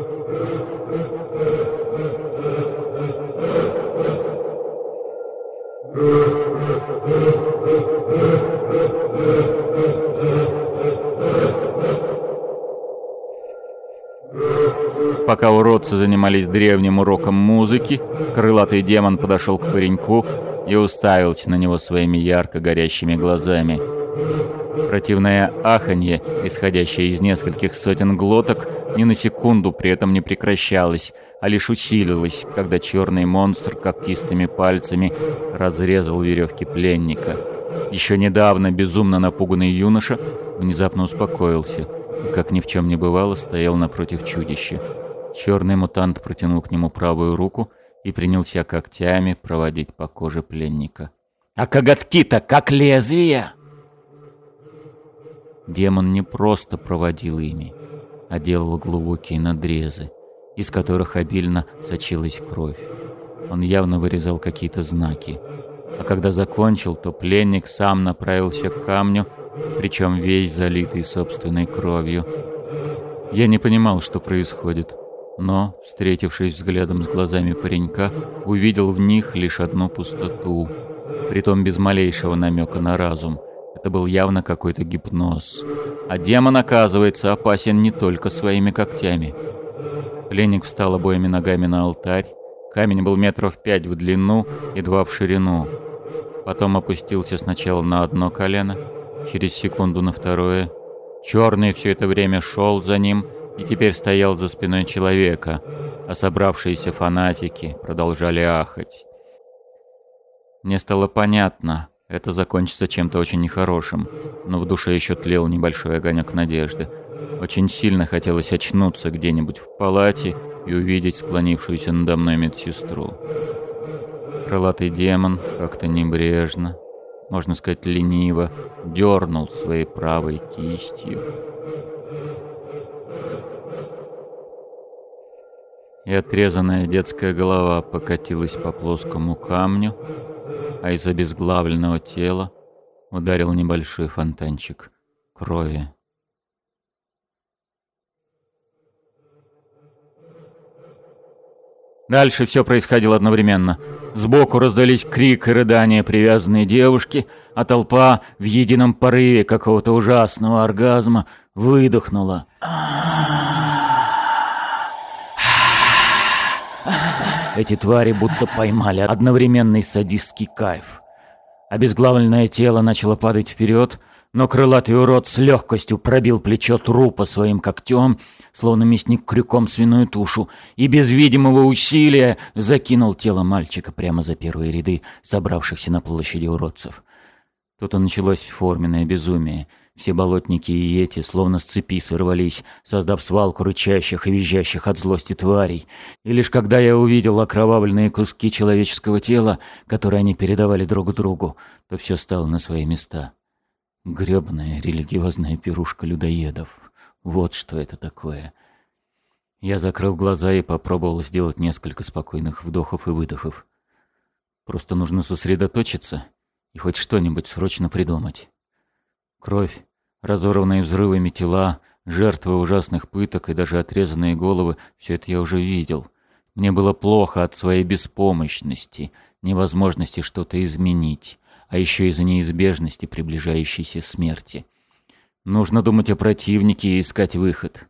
Пока уродцы занимались древним уроком музыки, крылатый демон подошел к пареньку и уставился на него своими ярко горящими глазами. Противное аханье, исходящее из нескольких сотен глоток, ни на секунду при этом не прекращалось, а лишь усилилось, когда черный монстр когтистыми пальцами разрезал веревки пленника. Еще недавно безумно напуганный юноша внезапно успокоился и, как ни в чем не бывало, стоял напротив чудища. Черный мутант протянул к нему правую руку и принялся когтями проводить по коже пленника. «А коготки-то как лезвия!» Демон не просто проводил ими, а делал глубокие надрезы, из которых обильно сочилась кровь. Он явно вырезал какие-то знаки. А когда закончил, то пленник сам направился к камню, причем весь залитый собственной кровью. Я не понимал, что происходит. но, встретившись взглядом с глазами паренька, увидел в них лишь одну пустоту, притом без малейшего намека на разум. Это был явно какой-то гипноз. А демон, оказывается, опасен не только своими когтями. Пленник встал обоими ногами на алтарь. Камень был метров пять в длину и два в ширину. Потом опустился сначала на одно колено, через секунду на второе. Черный все это время шел за ним и теперь стоял за спиной человека, а собравшиеся фанатики продолжали ахать. Мне стало понятно, это закончится чем-то очень нехорошим, но в душе еще тлел небольшой огонек надежды. Очень сильно хотелось очнуться где-нибудь в палате и увидеть склонившуюся надо мной медсестру. Крылатый демон как-то небрежно, можно сказать лениво, дернул своей правой кистью. И отрезанная детская голова покатилась по плоскому камню, а из обезглавленного тела ударил небольшой фонтанчик крови. Дальше все происходило одновременно. Сбоку раздались крик и рыдания привязанной девушки, а толпа в едином порыве какого-то ужасного оргазма выдохнула. Эти твари будто поймали одновременный садистский кайф. Обезглавленное тело начало падать вперед, но крылатый урод с легкостью пробил плечо трупа своим когтем, словно мясник крюком свиную тушу, и без видимого усилия закинул тело мальчика прямо за первые ряды собравшихся на площади уродцев. Тут и началось форменное безумие — все болотники и эти, словно с цепи сорвались, создав свалку рычащих и визжащих от злости тварей. И лишь когда я увидел окровавленные куски человеческого тела, которые они передавали друг другу, то все стало на свои места. Грёбаная религиозная пирушка людоедов. Вот что это такое. Я закрыл глаза и попробовал сделать несколько спокойных вдохов и выдохов. Просто нужно сосредоточиться и хоть что-нибудь срочно придумать. Кровь, разорванные взрывами тела, жертвы ужасных пыток и даже отрезанные головы — все это я уже видел. Мне было плохо от своей беспомощности, невозможности что-то изменить, а еще из-за неизбежности приближающейся смерти. Нужно думать о противнике и искать выход.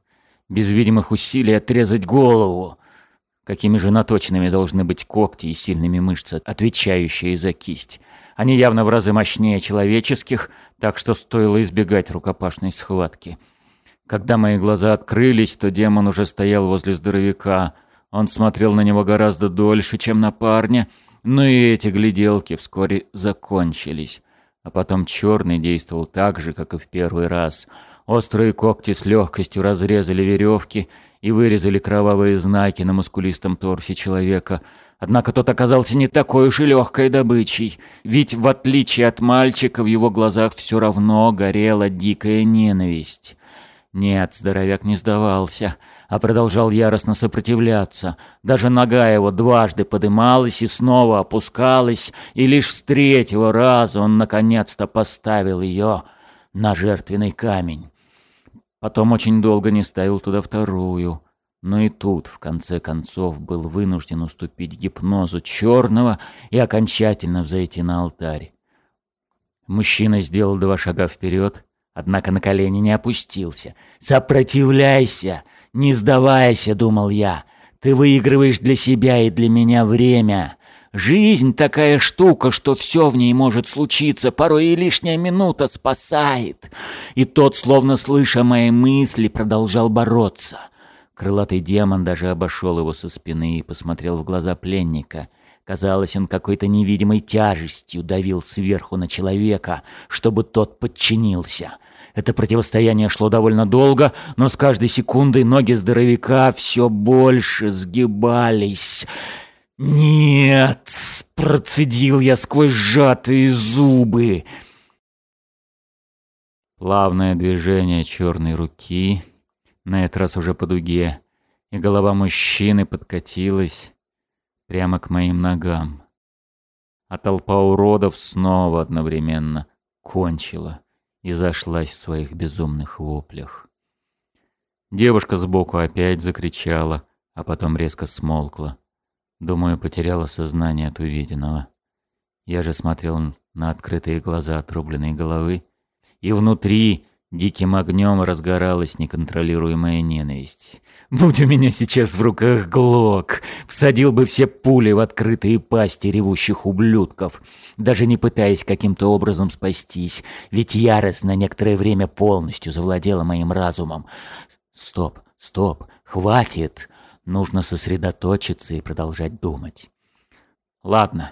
Без видимых усилий отрезать голову. Какими же наточенными должны быть когти и сильными мышцы, отвечающие за кисть. Они явно в разы мощнее человеческих, так что стоило избегать рукопашной схватки. Когда мои глаза открылись, то демон уже стоял возле здоровяка. Он смотрел на него гораздо дольше, чем на парня, но и эти гляделки вскоре закончились. А потом черный действовал так же, как и в первый раз. Острые когти с легкостью разрезали веревки и вырезали кровавые знаки на мускулистом торсе человека — Однако тот оказался не такой уж и легкой добычей, ведь в отличие от мальчика в его глазах все равно горела дикая ненависть. Нет, здоровяк не сдавался, а продолжал яростно сопротивляться. Даже нога его дважды подымалась и снова опускалась, и лишь с третьего раза он наконец-то поставил ее на жертвенный камень. Потом очень долго не ставил туда вторую — но и тут, в конце концов, был вынужден уступить гипнозу черного и окончательно взойти на алтарь. Мужчина сделал два шага вперед, однако на колени не опустился. «Сопротивляйся! Не сдавайся!» — думал я. «Ты выигрываешь для себя и для меня время!» Жизнь такая штука, что все в ней может случиться, порой и лишняя минута спасает. И тот, словно слыша мои мысли, продолжал бороться. Крылатый демон даже обошел его со спины и посмотрел в глаза пленника. Казалось, он какой-то невидимой тяжестью давил сверху на человека, чтобы тот подчинился. Это противостояние шло довольно долго, но с каждой секундой ноги здоровяка все больше сгибались. «Нет!» — процедил я сквозь сжатые зубы. Плавное движение черной руки — на этот раз уже по дуге, и голова мужчины подкатилась прямо к моим ногам. А толпа уродов снова одновременно кончила и зашлась в своих безумных воплях. Девушка сбоку опять закричала, а потом резко смолкла. Думаю, потеряла сознание от увиденного. Я же смотрел на открытые глаза отрубленной головы, и внутри диким огнем разгоралась неконтролируемая ненависть. Будь у меня сейчас в руках глок, всадил бы все пули в открытые пасти ревущих ублюдков, даже не пытаясь каким-то образом спастись, ведь ярость на некоторое время полностью завладела моим разумом. Стоп, стоп, хватит. Нужно сосредоточиться и продолжать думать. Ладно,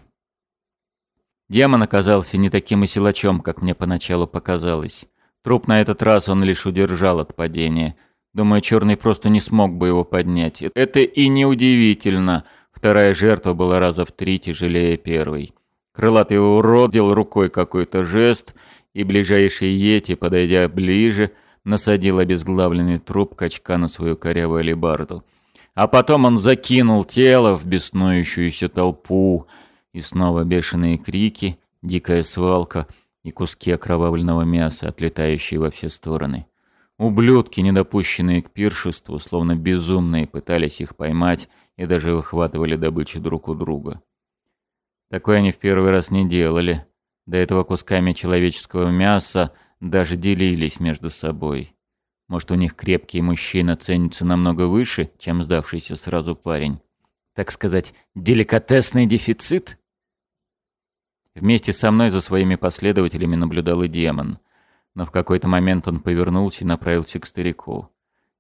Демон оказался не таким и силачом, как мне поначалу показалось. Труп на этот раз он лишь удержал от падения. Думаю, черный просто не смог бы его поднять. Это и не удивительно. Вторая жертва была раза в три тяжелее первой. Крылатый урод делал рукой какой-то жест, и ближайший Йети, подойдя ближе, насадил обезглавленный труп качка на свою корявую алебарду. А потом он закинул тело в беснующуюся толпу, и снова бешеные крики, дикая свалка и куски окровавленного мяса, отлетающие во все стороны. Ублюдки, недопущенные к пиршеству, словно безумные, пытались их поймать и даже выхватывали добычу друг у друга. Такое они в первый раз не делали. До этого кусками человеческого мяса даже делились между собой. Может, у них крепкий мужчина ценится намного выше, чем сдавшийся сразу парень. Так сказать, деликатесный дефицит? Вместе со мной за своими последователями наблюдал и демон. Но в какой-то момент он повернулся и направился к старику.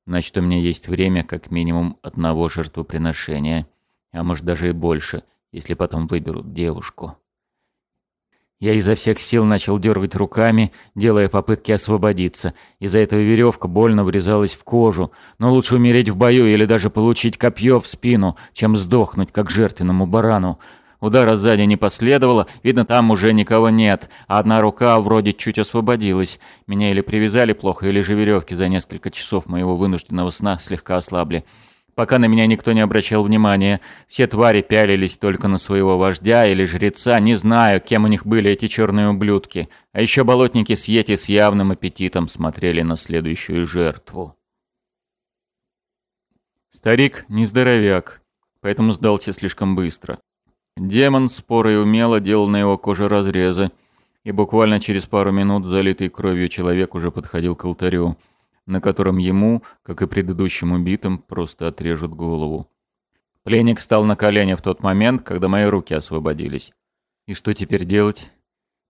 Значит, у меня есть время как минимум одного жертвоприношения, а может даже и больше, если потом выберут девушку. Я изо всех сил начал дергать руками, делая попытки освободиться. Из-за этого веревка больно врезалась в кожу. Но лучше умереть в бою или даже получить копье в спину, чем сдохнуть, как жертвенному барану. Удара сзади не последовало, видно, там уже никого нет, а одна рука вроде чуть освободилась. Меня или привязали плохо, или же веревки за несколько часов моего вынужденного сна слегка ослабли. Пока на меня никто не обращал внимания, все твари пялились только на своего вождя или жреца, не знаю, кем у них были эти черные ублюдки. А еще болотники с Йети с явным аппетитом смотрели на следующую жертву. Старик не здоровяк, поэтому сдался слишком быстро. Демон споро и умело делал на его коже разрезы, и буквально через пару минут залитый кровью человек уже подходил к алтарю, на котором ему, как и предыдущим убитым, просто отрежут голову. Пленник стал на колени в тот момент, когда мои руки освободились. И что теперь делать?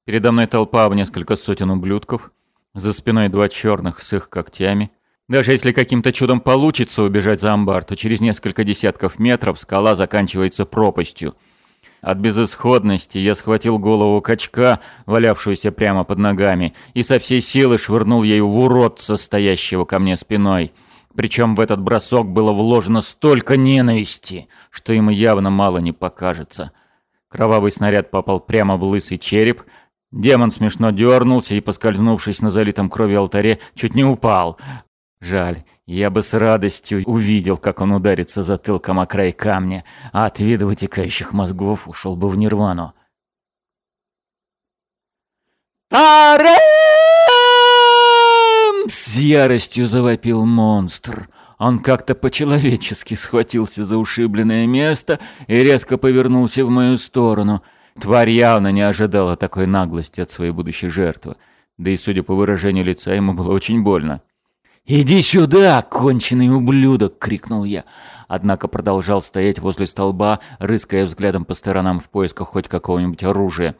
Передо мной толпа в несколько сотен ублюдков, за спиной два черных с их когтями. Даже если каким-то чудом получится убежать за амбар, то через несколько десятков метров скала заканчивается пропастью — от безысходности я схватил голову качка, валявшуюся прямо под ногами, и со всей силы швырнул ею в уродца, стоящего ко мне спиной. Причем в этот бросок было вложено столько ненависти, что ему явно мало не покажется. Кровавый снаряд попал прямо в лысый череп. Демон смешно дернулся и, поскользнувшись на залитом кровью алтаре, чуть не упал. Жаль, я бы с радостью увидел, как он ударится затылком о край камня, а от вида вытекающих мозгов ушел бы в нирвану. «Тарем!» С яростью завопил монстр. Он как-то по-человечески схватился за ушибленное место и резко повернулся в мою сторону. Тварь явно не ожидала такой наглости от своей будущей жертвы. Да и, судя по выражению лица, ему было очень больно. «Иди сюда, конченый ублюдок!» — крикнул я. Однако продолжал стоять возле столба, рыская взглядом по сторонам в поисках хоть какого-нибудь оружия.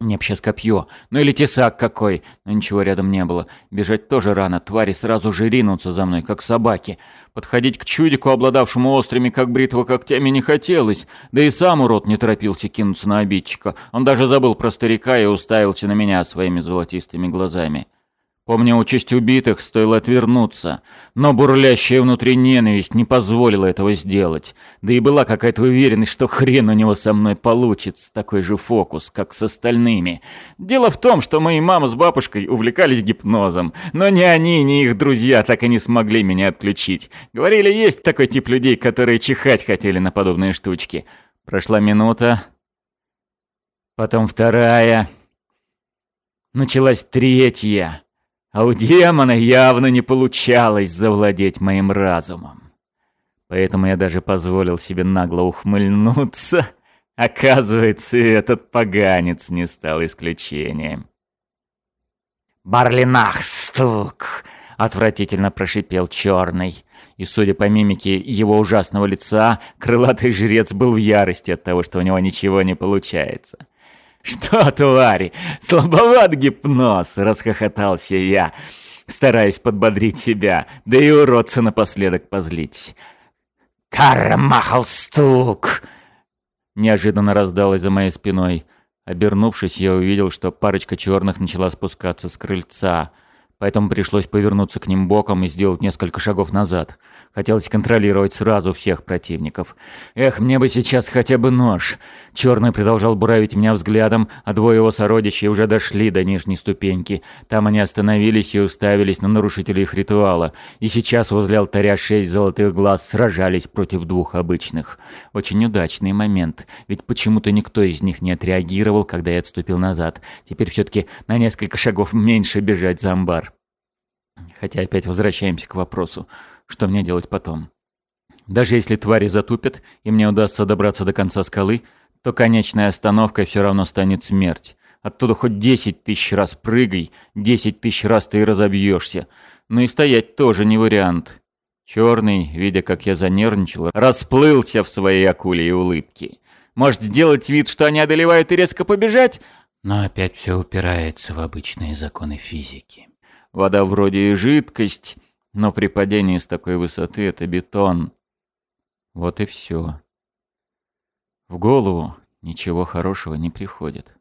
Мне б сейчас копье, ну или тесак какой, но ничего рядом не было. Бежать тоже рано, твари сразу же ринутся за мной, как собаки. Подходить к чудику, обладавшему острыми, как бритва, когтями, не хотелось. Да и сам урод не торопился кинуться на обидчика. Он даже забыл про старика и уставился на меня своими золотистыми глазами. Помня участь убитых, стоило отвернуться, но бурлящая внутри ненависть не позволила этого сделать. Да и была какая-то уверенность, что хрен у него со мной получится такой же фокус, как с остальными. Дело в том, что мои мама с бабушкой увлекались гипнозом, но ни они, ни их друзья так и не смогли меня отключить. Говорили, есть такой тип людей, которые чихать хотели на подобные штучки. Прошла минута, потом вторая, началась третья. А у демона явно не получалось завладеть моим разумом. Поэтому я даже позволил себе нагло ухмыльнуться. Оказывается, этот поганец не стал исключением. «Барлинах, стук!» — отвратительно прошипел черный. И, судя по мимике его ужасного лица, крылатый жрец был в ярости от того, что у него ничего не получается. «Что, твари, слабоват гипноз!» — расхохотался я, стараясь подбодрить себя, да и уродца напоследок позлить. «Кармахал стук!» неожиданно раздалось за моей спиной. Обернувшись, я увидел, что парочка черных начала спускаться с крыльца — поэтому пришлось повернуться к ним боком и сделать несколько шагов назад. Хотелось контролировать сразу всех противников. Эх, мне бы сейчас хотя бы нож. Черный продолжал буравить меня взглядом, а двое его сородичей уже дошли до нижней ступеньки. Там они остановились и уставились на нарушителей их ритуала. И сейчас возле алтаря шесть золотых глаз сражались против двух обычных. Очень удачный момент, ведь почему-то никто из них не отреагировал, когда я отступил назад. Теперь все-таки на несколько шагов меньше бежать за амбар. Хотя опять возвращаемся к вопросу, что мне делать потом. Даже если твари затупят, и мне удастся добраться до конца скалы, то конечной остановкой все равно станет смерть. Оттуда хоть десять тысяч раз прыгай, десять тысяч раз ты и разобьешься. Но и стоять тоже не вариант. Черный, видя, как я занервничал, расплылся в своей акуле улыбке. Может, сделать вид, что они одолевают и резко побежать? Но опять все упирается в обычные законы физики. Вода вроде и жидкость, но при падении с такой высоты это бетон. Вот и все. В голову ничего хорошего не приходит.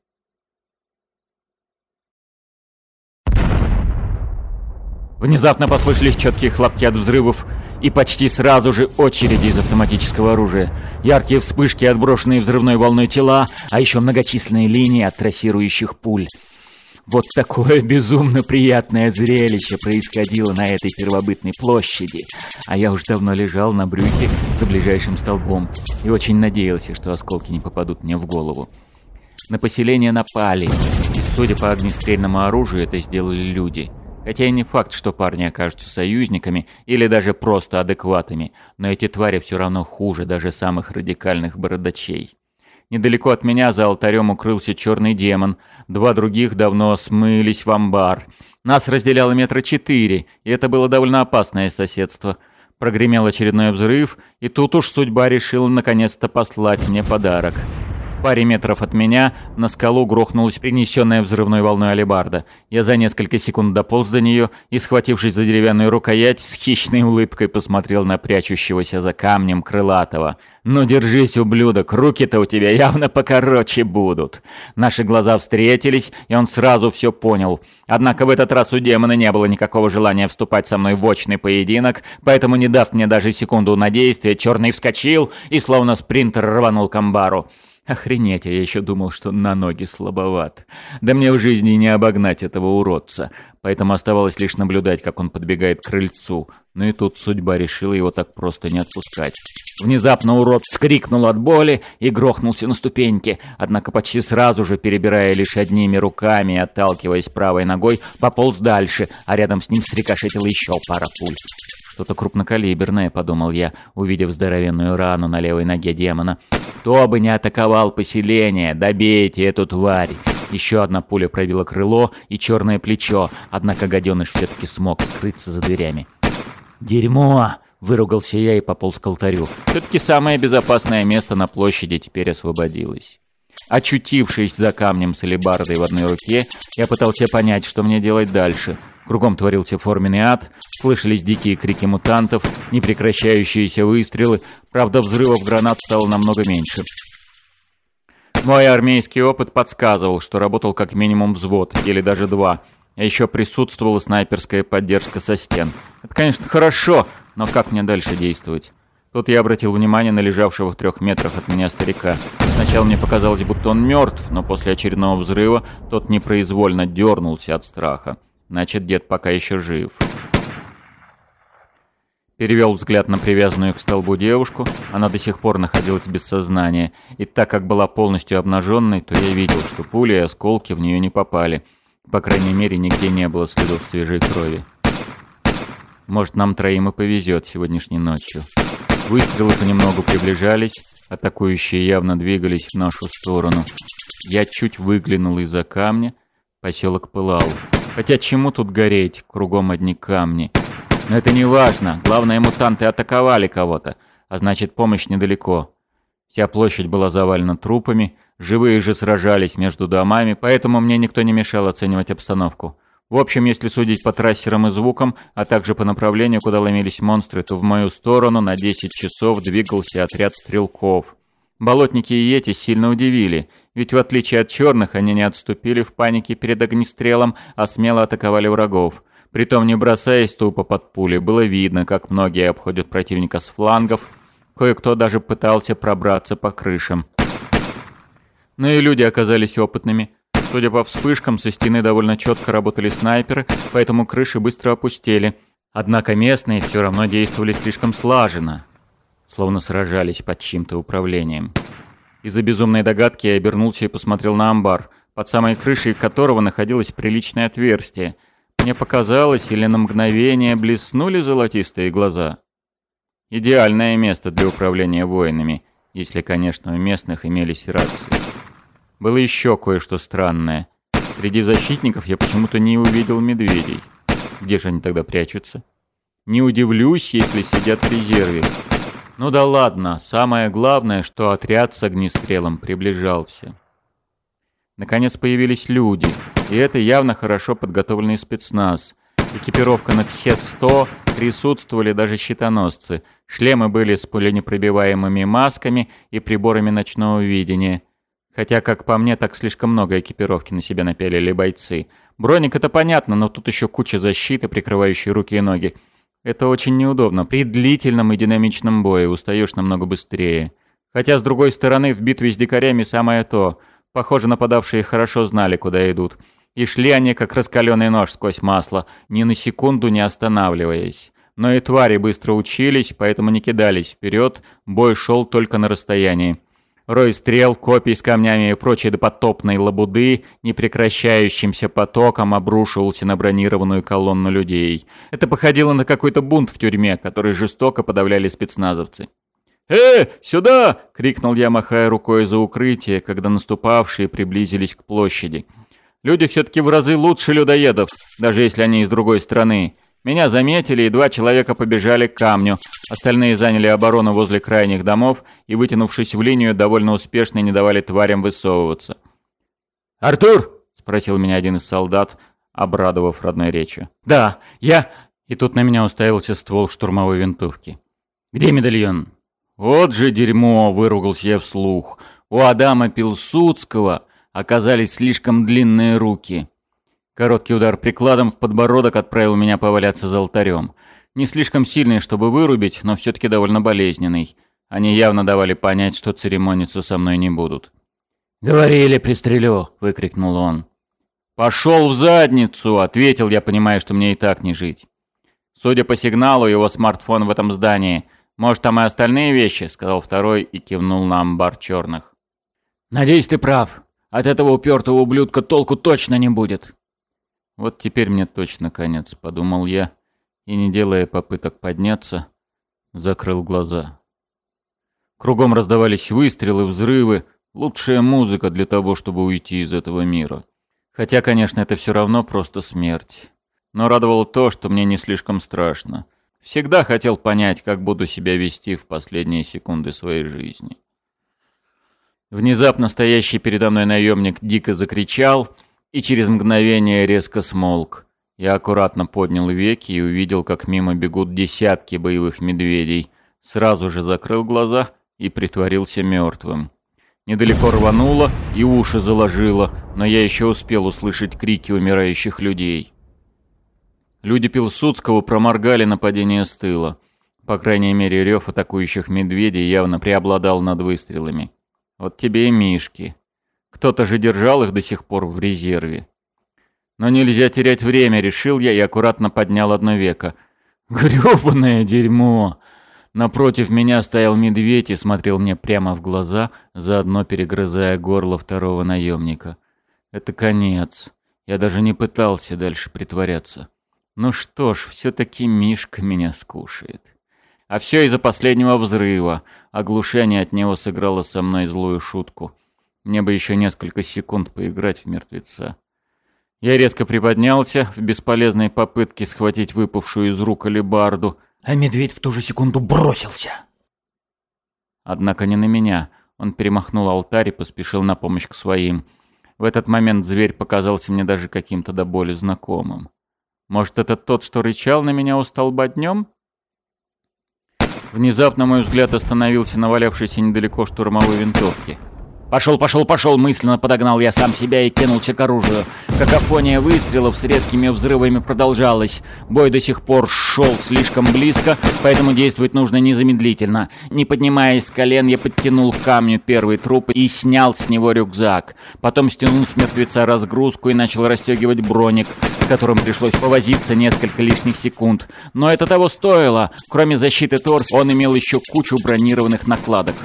Внезапно послышались четкие хлопки от взрывов, и почти сразу же очереди из автоматического оружия. Яркие вспышки, отброшенные взрывной волной тела, а еще многочисленные линии от трассирующих пуль. Вот такое безумно приятное зрелище происходило на этой первобытной площади. А я уж давно лежал на брюхе за ближайшим столбом и очень надеялся, что осколки не попадут мне в голову. На поселение напали, и, судя по огнестрельному оружию, это сделали люди. Хотя и не факт, что парни окажутся союзниками или даже просто адекватами, но эти твари все равно хуже даже самых радикальных бородачей. Недалеко от меня за алтарем укрылся черный демон. Два других давно смылись в амбар. Нас разделяло метра четыре, и это было довольно опасное соседство. Прогремел очередной взрыв, и тут уж судьба решила наконец-то послать мне подарок паре метров от меня на скалу грохнулась принесенная взрывной волной алебарда. Я за несколько секунд дополз до нее и, схватившись за деревянную рукоять, с хищной улыбкой посмотрел на прячущегося за камнем крылатого. «Ну держись, ублюдок, руки-то у тебя явно покороче будут». Наши глаза встретились, и он сразу все понял. Однако в этот раз у демона не было никакого желания вступать со мной в очный поединок, поэтому, не дав мне даже секунду на действие, черный вскочил и словно спринтер рванул к амбару. Охренеть, я еще думал, что на ноги слабоват. Да мне в жизни не обогнать этого уродца. Поэтому оставалось лишь наблюдать, как он подбегает к крыльцу. Но и тут судьба решила его так просто не отпускать. Внезапно урод вскрикнул от боли и грохнулся на ступеньки, однако почти сразу же, перебирая лишь одними руками и отталкиваясь правой ногой, пополз дальше, а рядом с ним срикошетила еще пара пуль. Что-то крупнокалиберное, подумал я, увидев здоровенную рану на левой ноге демона. Кто бы не атаковал поселение, добейте эту тварь. Еще одна пуля пробила крыло и черное плечо, однако гаденыш все-таки смог скрыться за дверями. «Дерьмо!» — выругался я и пополз к алтарю. Все-таки самое безопасное место на площади теперь освободилось. Очутившись за камнем с алебардой в одной руке, я пытался понять, что мне делать дальше — Кругом творился форменный ад, слышались дикие крики мутантов, непрекращающиеся выстрелы, правда взрывов гранат стало намного меньше. Мой армейский опыт подсказывал, что работал как минимум взвод, или даже два, а еще присутствовала снайперская поддержка со стен. Это, конечно, хорошо, но как мне дальше действовать? Тут я обратил внимание на лежавшего в трех метрах от меня старика. Сначала мне показалось, будто он мертв, но после очередного взрыва тот непроизвольно дернулся от страха. Значит, дед пока еще жив. Перевел взгляд на привязанную к столбу девушку. Она до сих пор находилась без сознания. И так как была полностью обнаженной, то я видел, что пули и осколки в нее не попали. По крайней мере, нигде не было следов свежей крови. Может, нам троим и повезет сегодняшней ночью. Выстрелы понемногу приближались, атакующие явно двигались в нашу сторону. Я чуть выглянул из-за камня, поселок пылал. Хотя чему тут гореть, кругом одни камни. Но это не важно, главное мутанты атаковали кого-то, а значит помощь недалеко. Вся площадь была завалена трупами, живые же сражались между домами, поэтому мне никто не мешал оценивать обстановку. В общем, если судить по трассерам и звукам, а также по направлению, куда ломились монстры, то в мою сторону на 10 часов двигался отряд стрелков. Болотники и эти сильно удивили, ведь в отличие от черных, они не отступили в панике перед огнестрелом, а смело атаковали врагов. Притом не бросаясь тупо под пули, было видно, как многие обходят противника с флангов, кое-кто даже пытался пробраться по крышам. Но и люди оказались опытными. Судя по вспышкам, со стены довольно четко работали снайперы, поэтому крыши быстро опустели. Однако местные все равно действовали слишком слаженно, словно сражались под чьим-то управлением. Из-за безумной догадки я обернулся и посмотрел на амбар, под самой крышей которого находилось приличное отверстие. Мне показалось, или на мгновение блеснули золотистые глаза. Идеальное место для управления воинами, если, конечно, у местных имелись рации. Было еще кое-что странное. Среди защитников я почему-то не увидел медведей. Где же они тогда прячутся? Не удивлюсь, если сидят в резерве. Ну да ладно, самое главное, что отряд с огнестрелом приближался. Наконец появились люди, и это явно хорошо подготовленный спецназ. Экипировка на все сто, присутствовали даже щитоносцы. Шлемы были с пуленепробиваемыми масками и приборами ночного видения. Хотя, как по мне, так слишком много экипировки на себя напялили бойцы. Броник это понятно, но тут еще куча защиты, прикрывающей руки и ноги. Это очень неудобно. При длительном и динамичном бое устаешь намного быстрее. Хотя, с другой стороны, в битве с дикарями самое то. Похоже, нападавшие хорошо знали, куда идут. И шли они, как раскаленный нож сквозь масло, ни на секунду не останавливаясь. Но и твари быстро учились, поэтому не кидались вперед, бой шел только на расстоянии. Рой стрел, копий с камнями и прочей допотопной лабуды непрекращающимся потоком обрушивался на бронированную колонну людей. Это походило на какой-то бунт в тюрьме, который жестоко подавляли спецназовцы. «Э, сюда!» — крикнул я, махая рукой за укрытие, когда наступавшие приблизились к площади. Люди все-таки в разы лучше людоедов, даже если они из другой страны. Меня заметили, и два человека побежали к камню. Остальные заняли оборону возле крайних домов и, вытянувшись в линию, довольно успешно не давали тварям высовываться. «Артур!» — спросил меня один из солдат, обрадовав родной речью. «Да, я...» И тут на меня уставился ствол штурмовой винтовки. «Где медальон?» «Вот же дерьмо!» — выругался я вслух. «У Адама Пилсудского оказались слишком длинные руки. Короткий удар прикладом в подбородок отправил меня поваляться за алтарем. Не слишком сильный, чтобы вырубить, но все-таки довольно болезненный. Они явно давали понять, что церемониться со мной не будут. «Говорили, пристрелю!» — выкрикнул он. «Пошел в задницу!» — ответил я, понимая, что мне и так не жить. Судя по сигналу, его смартфон в этом здании. Может, там и остальные вещи?» — сказал второй и кивнул на амбар черных. «Надеюсь, ты прав. От этого упертого ублюдка толку точно не будет. Вот теперь мне точно конец, подумал я, и, не делая попыток подняться, закрыл глаза. Кругом раздавались выстрелы, взрывы, лучшая музыка для того, чтобы уйти из этого мира. Хотя, конечно, это все равно просто смерть. Но радовало то, что мне не слишком страшно. Всегда хотел понять, как буду себя вести в последние секунды своей жизни. Внезапно стоящий передо мной наемник дико закричал и через мгновение резко смолк. Я аккуратно поднял веки и увидел, как мимо бегут десятки боевых медведей. Сразу же закрыл глаза и притворился мертвым. Недалеко рвануло и уши заложило, но я еще успел услышать крики умирающих людей. Люди Пилсудского проморгали нападение с тыла. По крайней мере, рев атакующих медведей явно преобладал над выстрелами. Вот тебе и мишки. Кто-то же держал их до сих пор в резерве. Но нельзя терять время, решил я и аккуратно поднял одно веко. Грёбаное дерьмо! Напротив меня стоял медведь и смотрел мне прямо в глаза, заодно перегрызая горло второго наемника. Это конец. Я даже не пытался дальше притворяться. Ну что ж, все-таки Мишка меня скушает. А все из-за последнего взрыва. Оглушение от него сыграло со мной злую шутку. Мне бы еще несколько секунд поиграть в мертвеца. Я резко приподнялся в бесполезной попытке схватить выпавшую из рук алебарду, а медведь в ту же секунду бросился. Однако не на меня. Он перемахнул алтарь и поспешил на помощь к своим. В этот момент зверь показался мне даже каким-то до боли знакомым. Может, это тот, что рычал на меня у столба днем? Внезапно мой взгляд остановился на валявшейся недалеко штурмовой винтовке. «Пошел, пошел, пошел!» Мысленно подогнал я сам себя и кинулся к оружию. Какофония выстрелов с редкими взрывами продолжалась. Бой до сих пор шел слишком близко, поэтому действовать нужно незамедлительно. Не поднимаясь с колен, я подтянул к камню первый труп и снял с него рюкзак. Потом стянул с мертвеца разгрузку и начал расстегивать броник, с которым пришлось повозиться несколько лишних секунд. Но это того стоило. Кроме защиты торс, он имел еще кучу бронированных накладок.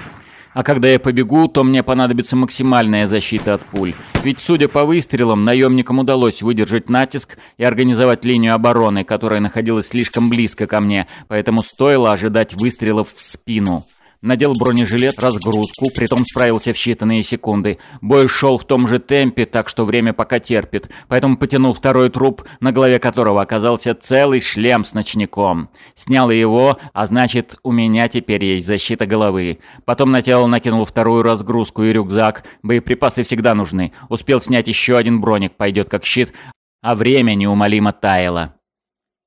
А когда я побегу, то мне понадобится максимальная защита от пуль. Ведь, судя по выстрелам, наемникам удалось выдержать натиск и организовать линию обороны, которая находилась слишком близко ко мне, поэтому стоило ожидать выстрелов в спину. Надел бронежилет, разгрузку, притом справился в считанные секунды. Бой шел в том же темпе, так что время пока терпит, поэтому потянул второй труп, на голове которого оказался целый шлем с ночником. Снял его, а значит, у меня теперь есть защита головы. Потом на тело накинул вторую разгрузку и рюкзак. Боеприпасы всегда нужны. Успел снять еще один броник, пойдет как щит, а время неумолимо таяло.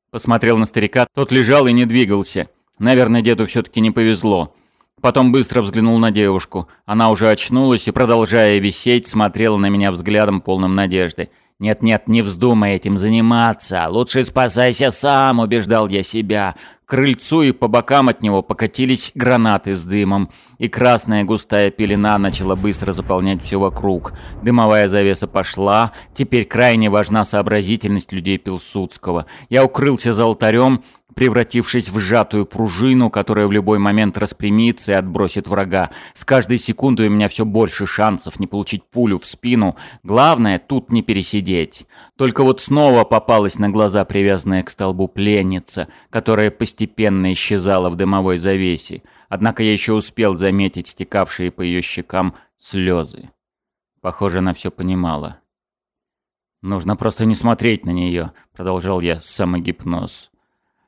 Посмотрел на старика, тот лежал и не двигался. Наверное, деду все-таки не повезло. Потом быстро взглянул на девушку. Она уже очнулась и, продолжая висеть, смотрела на меня взглядом полным надежды. «Нет-нет, не вздумай этим заниматься. Лучше спасайся сам», — убеждал я себя. К крыльцу и по бокам от него покатились гранаты с дымом, и красная густая пелена начала быстро заполнять все вокруг. Дымовая завеса пошла, теперь крайне важна сообразительность людей Пилсудского. Я укрылся за алтарем, превратившись в сжатую пружину, которая в любой момент распрямится и отбросит врага. С каждой секундой у меня все больше шансов не получить пулю в спину. Главное, тут не пересидеть. Только вот снова попалась на глаза привязанная к столбу пленница, которая постепенно исчезала в дымовой завесе. Однако я еще успел заметить стекавшие по ее щекам слезы. Похоже, она все понимала. «Нужно просто не смотреть на нее», — продолжал я самогипноз.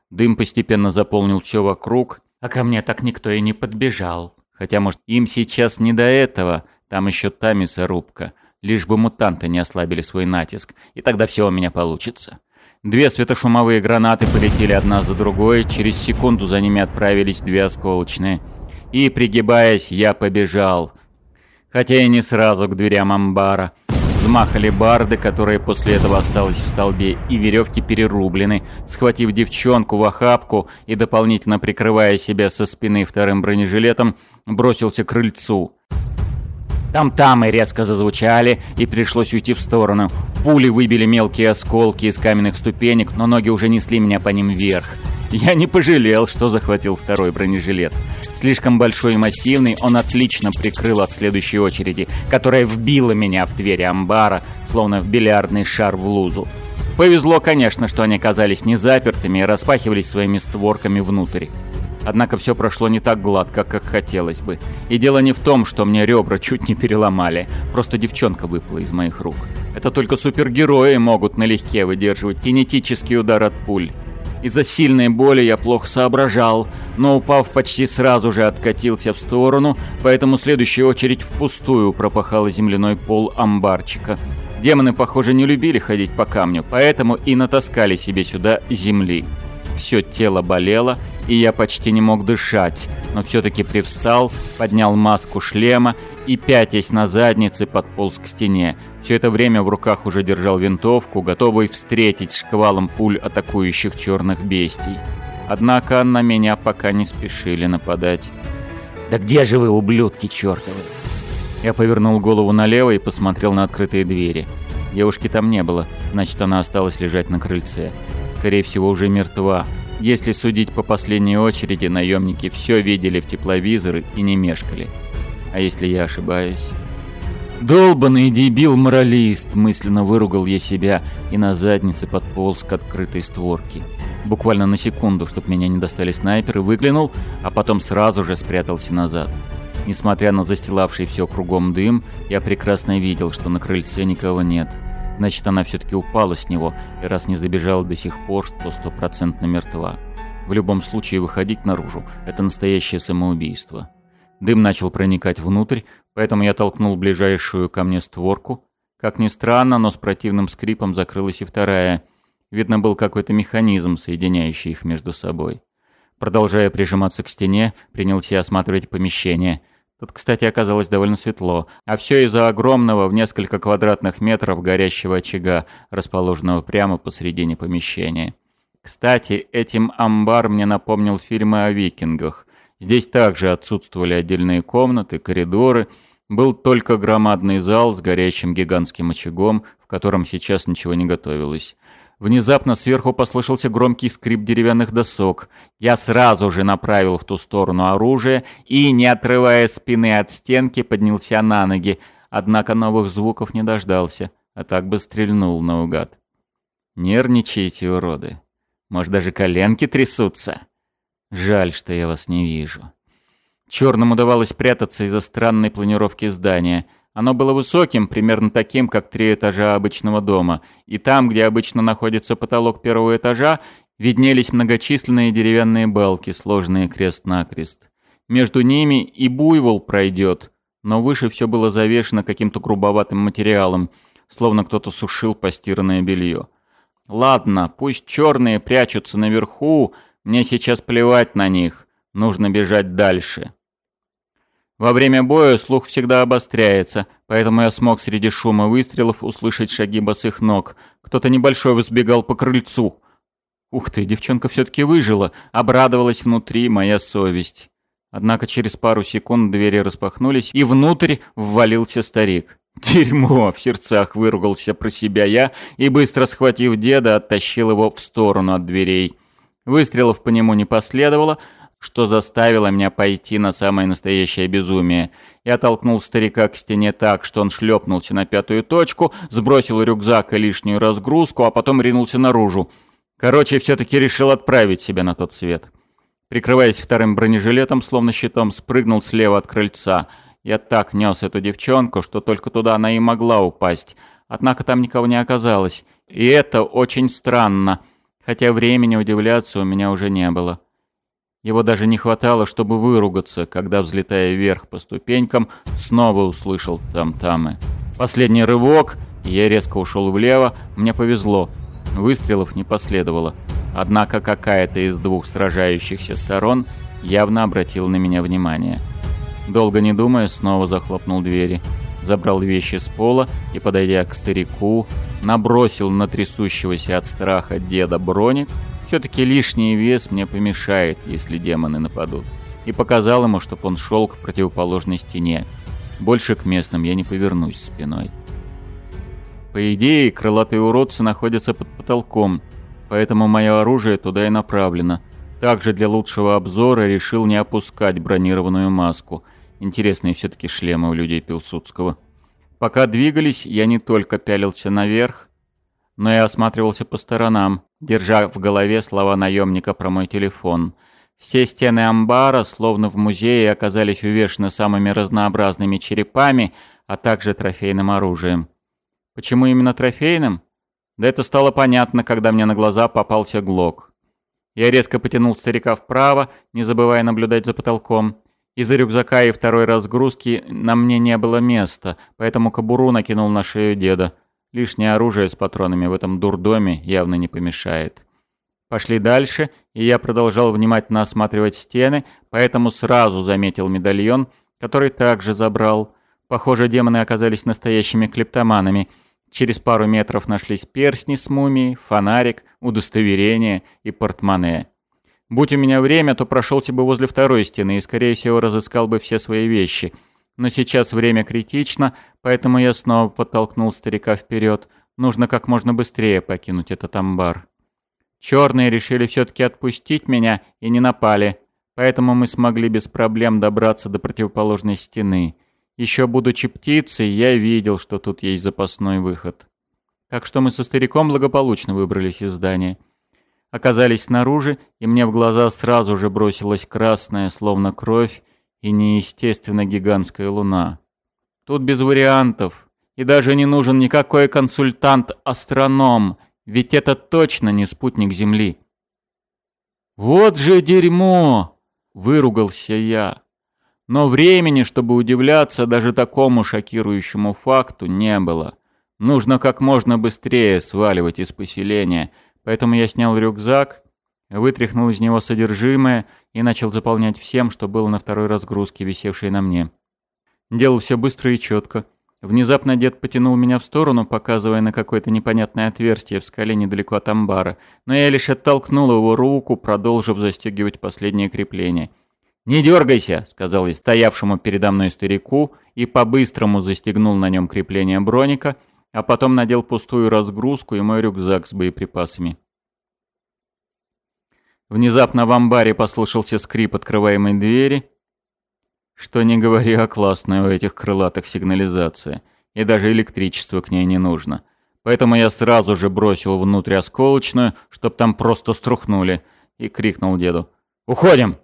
Дым постепенно заполнил все вокруг, а ко мне так никто и не подбежал. Хотя, может, им сейчас не до этого, там еще Тамис и Рубка. Лишь бы мутанты не ослабили свой натиск, и тогда все у меня получится. Две светошумовые гранаты полетели одна за другой, через секунду за ними отправились две осколочные. И, пригибаясь, я побежал. Хотя и не сразу к дверям амбара. Взмах алебарды, которая после этого осталась в столбе, и веревки перерублены. Схватив девчонку в охапку и дополнительно прикрывая себя со спины вторым бронежилетом, бросился к крыльцу. Там-там и резко зазвучали, и пришлось уйти в сторону. Пули выбили мелкие осколки из каменных ступенек, но ноги уже несли меня по ним вверх. Я не пожалел, что захватил второй бронежилет. Слишком большой и массивный, он отлично прикрыл от следующей очереди, которая вбила меня в двери амбара, словно в бильярдный шар в лузу. Повезло, конечно, что они оказались не запертыми и распахивались своими створками внутрь. Однако все прошло не так гладко, как хотелось бы. И дело не в том, что мне ребра чуть не переломали. Просто девчонка выпала из моих рук. Это только супергерои могут налегке выдерживать кинетический удар от пуль. Из-за сильной боли я плохо соображал, но упав почти сразу же откатился в сторону, поэтому следующая очередь впустую пропахала земляной пол амбарчика. Демоны, похоже, не любили ходить по камню, поэтому и натаскали себе сюда земли. Все тело болело, и я почти не мог дышать, но все-таки привстал, поднял маску шлема и, пятясь на заднице, подполз к стене. Все это время в руках уже держал винтовку, готовый встретить шквалом пуль атакующих черных бестий. Однако на меня пока не спешили нападать. «Да где же вы, ублюдки чертовы?» Я повернул голову налево и посмотрел на открытые двери. Девушки там не было, значит, она осталась лежать на крыльце. Скорее всего, уже мертва. Если судить по последней очереди, наемники все видели в тепловизоры и не мешкали. А если я ошибаюсь? «Долбанный дебил-моралист!» – мысленно выругал я себя и на заднице подполз к открытой створке. буквально на секунду, чтобы меня не достали снайперы, выглянул, а потом сразу же спрятался назад. Несмотря на застилавший все кругом дым, я прекрасно видел, что на крыльце никого нет. Значит, она все-таки упала с него, и раз не забежала до сих пор, то стопроцентно мертва. В любом случае, выходить наружу – это настоящее самоубийство. Дым начал проникать внутрь, поэтому я толкнул ближайшую ко мне створку. Как ни странно, но с противным скрипом закрылась и вторая. Видно, был какой-то механизм, соединяющий их между собой. Продолжая прижиматься к стене, принялся осматривать помещение. Тут, кстати, оказалось довольно светло, а все из-за огромного в несколько квадратных метров горящего очага, расположенного прямо посредине помещения. Кстати, этим амбар мне напомнил фильмы о викингах. Здесь также отсутствовали отдельные комнаты, коридоры. Был только громадный зал с горящим гигантским очагом, в котором сейчас ничего не готовилось. Внезапно сверху послышался громкий скрип деревянных досок. Я сразу же направил в ту сторону оружие и, не отрывая спины от стенки, поднялся на ноги. Однако новых звуков не дождался, а так бы стрельнул наугад. Нервничайте, уроды. Может, даже коленки трясутся. Жаль, что я вас не вижу. Черным удавалось прятаться из-за странной планировки здания. Оно было высоким, примерно таким, как три этажа обычного дома, и там, где обычно находится потолок первого этажа, виднелись многочисленные деревянные балки, сложные крест-накрест. Между ними и буйвол пройдет, но выше все было завешено каким-то грубоватым материалом, словно кто-то сушил постиранное белье. Ладно, пусть черные прячутся наверху, мне сейчас плевать на них. Нужно бежать дальше. Во время боя слух всегда обостряется, поэтому я смог среди шума выстрелов услышать шаги босых ног. Кто-то небольшой взбегал по крыльцу. Ух ты, девчонка все-таки выжила, обрадовалась внутри моя совесть. Однако через пару секунд двери распахнулись, и внутрь ввалился старик. «Дерьмо!» — в сердцах выругался про себя я и, быстро схватив деда, оттащил его в сторону от дверей. Выстрелов по нему не последовало, что заставило меня пойти на самое настоящее безумие. Я толкнул старика к стене так, что он шлепнулся на пятую точку, сбросил рюкзак и лишнюю разгрузку, а потом ринулся наружу. Короче, все-таки решил отправить себя на тот свет. Прикрываясь вторым бронежилетом, словно щитом, спрыгнул слева от крыльца. Я так нес эту девчонку, что только туда она и могла упасть. Однако там никого не оказалось. И это очень странно хотя времени удивляться у меня уже не было. Его даже не хватало, чтобы выругаться, когда, взлетая вверх по ступенькам, снова услышал там-тамы. Последний рывок, я резко ушел влево, мне повезло. Выстрелов не последовало. Однако какая-то из двух сражающихся сторон явно обратила на меня внимание. Долго не думая, снова захлопнул двери забрал вещи с пола и, подойдя к старику, набросил на трясущегося от страха деда броник. Все-таки лишний вес мне помешает, если демоны нападут. И показал ему, чтобы он шел к противоположной стене. Больше к местным я не повернусь спиной. По идее, крылатые уродцы находятся под потолком, поэтому мое оружие туда и направлено. Также для лучшего обзора решил не опускать бронированную маску – Интересные все-таки шлемы у людей Пилсудского. Пока двигались, я не только пялился наверх, но и осматривался по сторонам, держа в голове слова наемника про мой телефон. Все стены амбара, словно в музее, оказались увешаны самыми разнообразными черепами, а также трофейным оружием. Почему именно трофейным? Да это стало понятно, когда мне на глаза попался глок. Я резко потянул старика вправо, не забывая наблюдать за потолком. Из-за рюкзака и второй разгрузки на мне не было места, поэтому кобуру накинул на шею деда. Лишнее оружие с патронами в этом дурдоме явно не помешает. Пошли дальше, и я продолжал внимательно осматривать стены, поэтому сразу заметил медальон, который также забрал. Похоже, демоны оказались настоящими клептоманами. Через пару метров нашлись перстни с мумией, фонарик, удостоверение и портмоне. Будь у меня время, то прошелся бы возле второй стены и, скорее всего, разыскал бы все свои вещи. Но сейчас время критично, поэтому я снова подтолкнул старика вперед. Нужно как можно быстрее покинуть этот амбар. Черные решили все-таки отпустить меня и не напали, поэтому мы смогли без проблем добраться до противоположной стены. Еще будучи птицей, я видел, что тут есть запасной выход. Так что мы со стариком благополучно выбрались из здания. оказались снаружи, и мне в глаза сразу же бросилась красная, словно кровь, и неестественно гигантская луна. Тут без вариантов, и даже не нужен никакой консультант-астроном, ведь это точно не спутник Земли. «Вот же дерьмо!» — выругался я. Но времени, чтобы удивляться даже такому шокирующему факту, не было. Нужно как можно быстрее сваливать из поселения, поэтому я снял рюкзак, вытряхнул из него содержимое и начал заполнять всем, что было на второй разгрузке, висевшей на мне. Делал все быстро и четко. Внезапно дед потянул меня в сторону, показывая на какое-то непонятное отверстие в скале недалеко от амбара, но я лишь оттолкнул его руку, продолжив застегивать последнее крепление. «Не дергайся!» — сказал я стоявшему передо мной старику и по-быстрому застегнул на нем крепление броника, а потом надел пустую разгрузку и мой рюкзак с боеприпасами. Внезапно в амбаре послышался скрип открываемой двери. Что не говори, а классная у этих крылатых сигнализация. И даже электричество к ней не нужно. Поэтому я сразу же бросил внутрь осколочную, чтоб там просто струхнули, и крикнул деду. «Уходим!»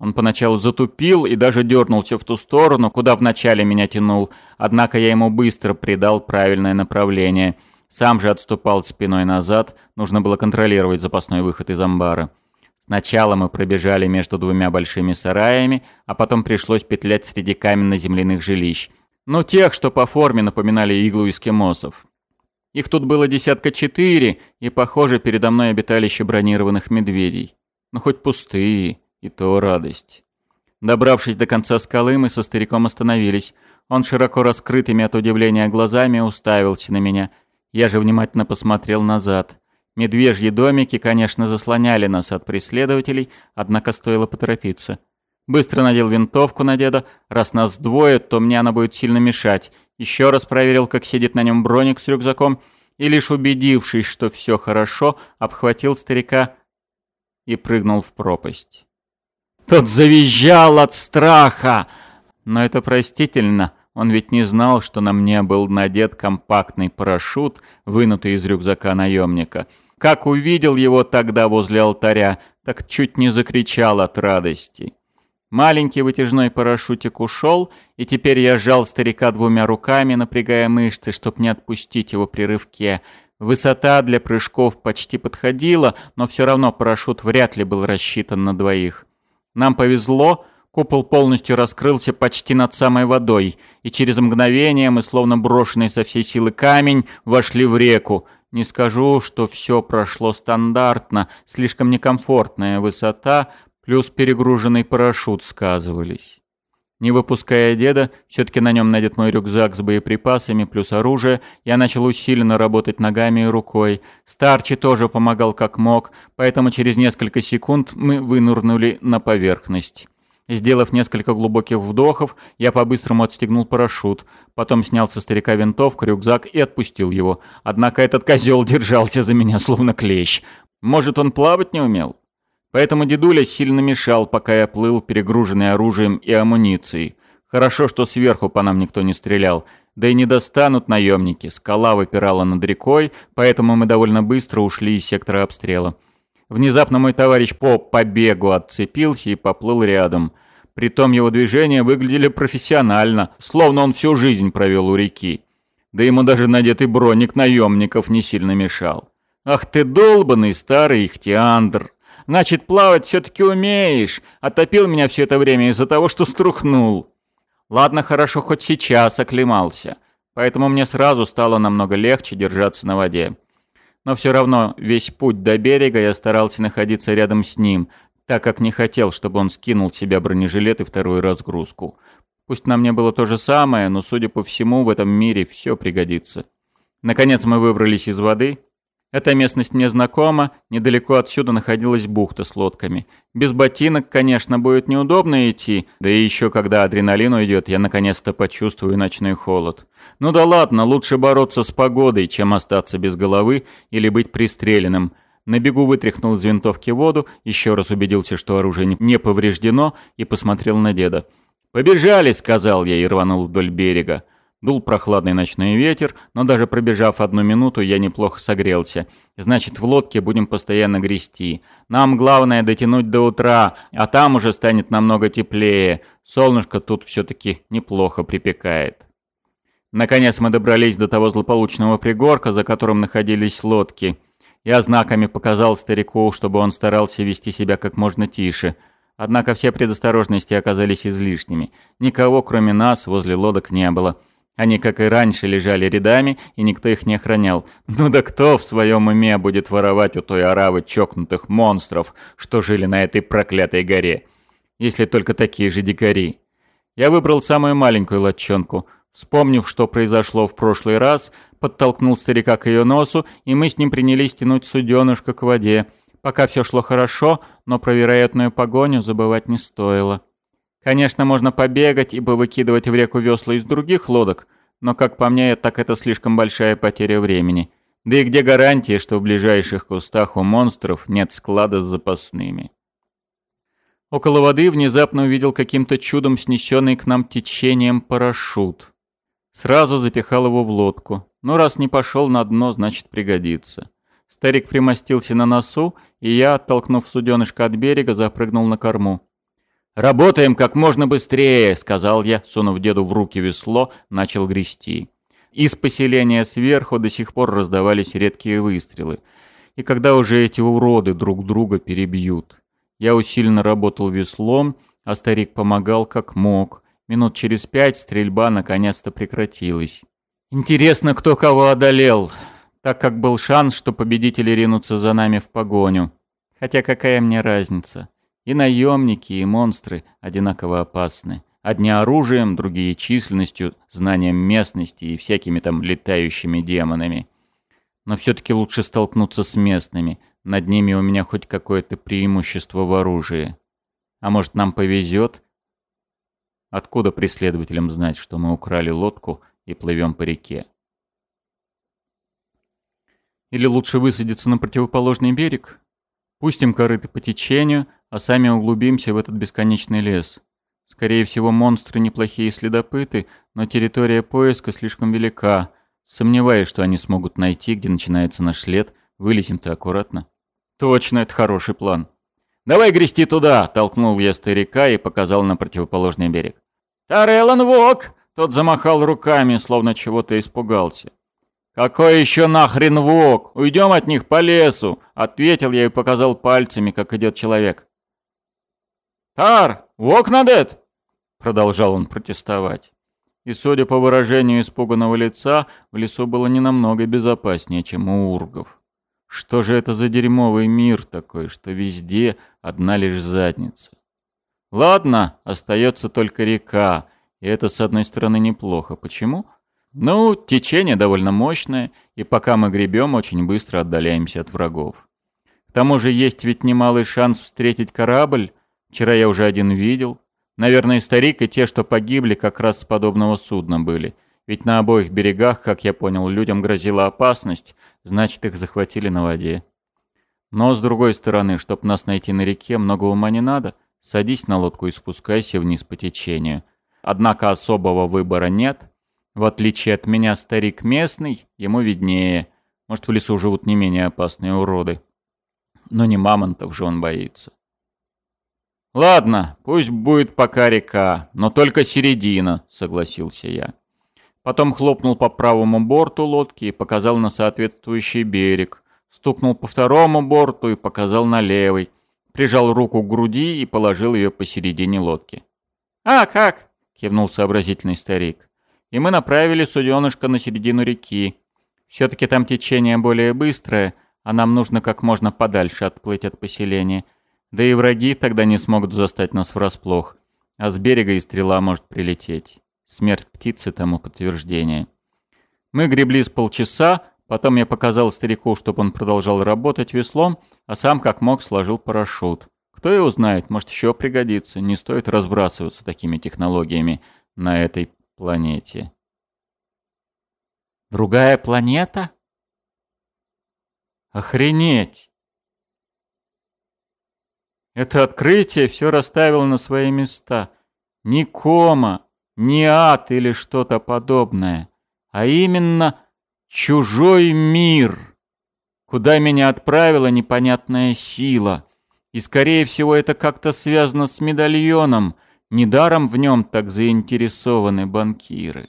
Он поначалу затупил и даже дернулся в ту сторону, куда вначале меня тянул, однако я ему быстро придал правильное направление — сам же отступал спиной назад, нужно было контролировать запасной выход из амбара. Сначала мы пробежали между двумя большими сараями, а потом пришлось петлять среди каменно-земляных жилищ. Ну, тех, что по форме напоминали иглу эскимосов. Их тут было десятка четыре, и, похоже, передо мной обиталище бронированных медведей. Ну, хоть пустые, и то радость. Добравшись до конца скалы, мы со стариком остановились. Он широко раскрытыми от удивления глазами уставился на меня – я же внимательно посмотрел назад. Медвежьи домики, конечно, заслоняли нас от преследователей, однако стоило поторопиться. Быстро надел винтовку на деда. Раз нас двое, то мне она будет сильно мешать. Еще раз проверил, как сидит на нем броник с рюкзаком, и лишь убедившись, что все хорошо, обхватил старика и прыгнул в пропасть. Тот завизжал от страха, но это простительно. Он ведь не знал, что на мне был надет компактный парашют, вынутый из рюкзака наемника. Как увидел его тогда возле алтаря, так чуть не закричал от радости. Маленький вытяжной парашютик ушел, и теперь я сжал старика двумя руками, напрягая мышцы, чтоб не отпустить его при рывке. Высота для прыжков почти подходила, но все равно парашют вряд ли был рассчитан на двоих. Нам повезло, Купол полностью раскрылся почти над самой водой, и через мгновение мы, словно брошенный со всей силы камень, вошли в реку. Не скажу, что все прошло стандартно, слишком некомфортная высота, плюс перегруженный парашют сказывались. Не выпуская деда, все-таки на нем надет мой рюкзак с боеприпасами плюс оружие, я начал усиленно работать ногами и рукой. Старчи тоже помогал как мог, поэтому через несколько секунд мы вынурнули на поверхность. Сделав несколько глубоких вдохов, я по-быстрому отстегнул парашют, потом снял со старика винтовку, рюкзак и отпустил его. Однако этот козел держался за меня словно клещ. Может, он плавать не умел? Поэтому дедуля сильно мешал, пока я плыл, перегруженный оружием и амуницией. Хорошо, что сверху по нам никто не стрелял. Да и не достанут наемники. Скала выпирала над рекой, поэтому мы довольно быстро ушли из сектора обстрела. Внезапно мой товарищ по побегу отцепился и поплыл рядом. Притом его движения выглядели профессионально, словно он всю жизнь провел у реки. Да ему даже надетый броник наемников не сильно мешал. «Ах ты долбанный старый ихтиандр! Значит, плавать все-таки умеешь! Отопил меня все это время из-за того, что струхнул!» Ладно, хорошо, хоть сейчас оклемался. Поэтому мне сразу стало намного легче держаться на воде но все равно весь путь до берега я старался находиться рядом с ним, так как не хотел, чтобы он скинул с себя бронежилет и вторую разгрузку. Пусть на мне было то же самое, но, судя по всему, в этом мире все пригодится. Наконец мы выбрались из воды эта местность мне знакома, недалеко отсюда находилась бухта с лодками. Без ботинок, конечно, будет неудобно идти, да и еще когда адреналин уйдет, я наконец-то почувствую ночной холод. Ну да ладно, лучше бороться с погодой, чем остаться без головы или быть пристреленным. На бегу вытряхнул из винтовки воду, еще раз убедился, что оружие не повреждено, и посмотрел на деда. «Побежали!» — сказал я и рванул вдоль берега. Дул прохладный ночной ветер, но даже пробежав одну минуту, я неплохо согрелся. Значит, в лодке будем постоянно грести. Нам главное дотянуть до утра, а там уже станет намного теплее. Солнышко тут все-таки неплохо припекает. Наконец мы добрались до того злополучного пригорка, за которым находились лодки. Я знаками показал старику, чтобы он старался вести себя как можно тише. Однако все предосторожности оказались излишними. Никого, кроме нас, возле лодок не было. Они, как и раньше, лежали рядами, и никто их не охранял. Ну да кто в своем уме будет воровать у той оравы чокнутых монстров, что жили на этой проклятой горе? Если только такие же дикари. Я выбрал самую маленькую лодчонку. Вспомнив, что произошло в прошлый раз, подтолкнул старика к ее носу, и мы с ним принялись тянуть суденышко к воде. Пока все шло хорошо, но про вероятную погоню забывать не стоило. Конечно, можно побегать и повыкидывать в реку весла из других лодок, но, как по мне, так это слишком большая потеря времени. Да и где гарантия, что в ближайших кустах у монстров нет склада с запасными? Около воды внезапно увидел каким-то чудом снесенный к нам течением парашют. Сразу запихал его в лодку. Ну, раз не пошел на дно, значит пригодится. Старик примостился на носу, и я, оттолкнув суденышко от берега, запрыгнул на корму. «Работаем как можно быстрее», — сказал я, сунув деду в руки весло, начал грести. Из поселения сверху до сих пор раздавались редкие выстрелы. И когда уже эти уроды друг друга перебьют? Я усиленно работал веслом, а старик помогал как мог. Минут через пять стрельба наконец-то прекратилась. Интересно, кто кого одолел, так как был шанс, что победители ринутся за нами в погоню. Хотя какая мне разница? И наемники, и монстры одинаково опасны. Одни оружием, другие численностью, знанием местности и всякими там летающими демонами. Но все-таки лучше столкнуться с местными. Над ними у меня хоть какое-то преимущество в оружии. А может, нам повезет? Откуда преследователям знать, что мы украли лодку и плывем по реке? Или лучше высадиться на противоположный берег? Пустим корыты по течению, а сами углубимся в этот бесконечный лес. Скорее всего, монстры неплохие следопыты, но территория поиска слишком велика. Сомневаюсь, что они смогут найти, где начинается наш след. Вылезем-то аккуратно. Точно, это хороший план. «Давай грести туда!» — толкнул я старика и показал на противоположный берег. «Тарелан Вок!» — тот замахал руками, словно чего-то испугался. «Какой еще нахрен вок? Уйдем от них по лесу!» — ответил я и показал пальцами, как идет человек. «Тар, вок надет!» — продолжал он протестовать. И, судя по выражению испуганного лица, в лесу было не намного безопаснее, чем у ургов. Что же это за дерьмовый мир такой, что везде одна лишь задница? Ладно, остается только река, и это, с одной стороны, неплохо. Почему? Ну, течение довольно мощное, и пока мы гребем, очень быстро отдаляемся от врагов. К тому же есть ведь немалый шанс встретить корабль. Вчера я уже один видел. Наверное, старик и те, что погибли, как раз с подобного судна были. Ведь на обоих берегах, как я понял, людям грозила опасность, значит, их захватили на воде. Но, с другой стороны, чтоб нас найти на реке, много ума не надо. Садись на лодку и спускайся вниз по течению. Однако особого выбора нет — в отличие от меня, старик местный, ему виднее. Может, в лесу живут не менее опасные уроды. Но не мамонтов же он боится. «Ладно, пусть будет пока река, но только середина», — согласился я. Потом хлопнул по правому борту лодки и показал на соответствующий берег. Стукнул по второму борту и показал на левый. Прижал руку к груди и положил ее посередине лодки. «А, как?» — кивнул сообразительный старик и мы направили суденышко на середину реки. Все-таки там течение более быстрое, а нам нужно как можно подальше отплыть от поселения. Да и враги тогда не смогут застать нас врасплох, а с берега и стрела может прилететь. Смерть птицы тому подтверждение. Мы гребли с полчаса, потом я показал старику, чтобы он продолжал работать веслом, а сам как мог сложил парашют. Кто его знает, может еще пригодится, не стоит разбрасываться такими технологиями на этой планете. Другая планета? Охренеть! Это открытие все расставило на свои места. Ни кома, не ад или что-то подобное, а именно чужой мир, куда меня отправила непонятная сила. И, скорее всего, это как-то связано с медальоном, недаром в нем так заинтересованы банкиры.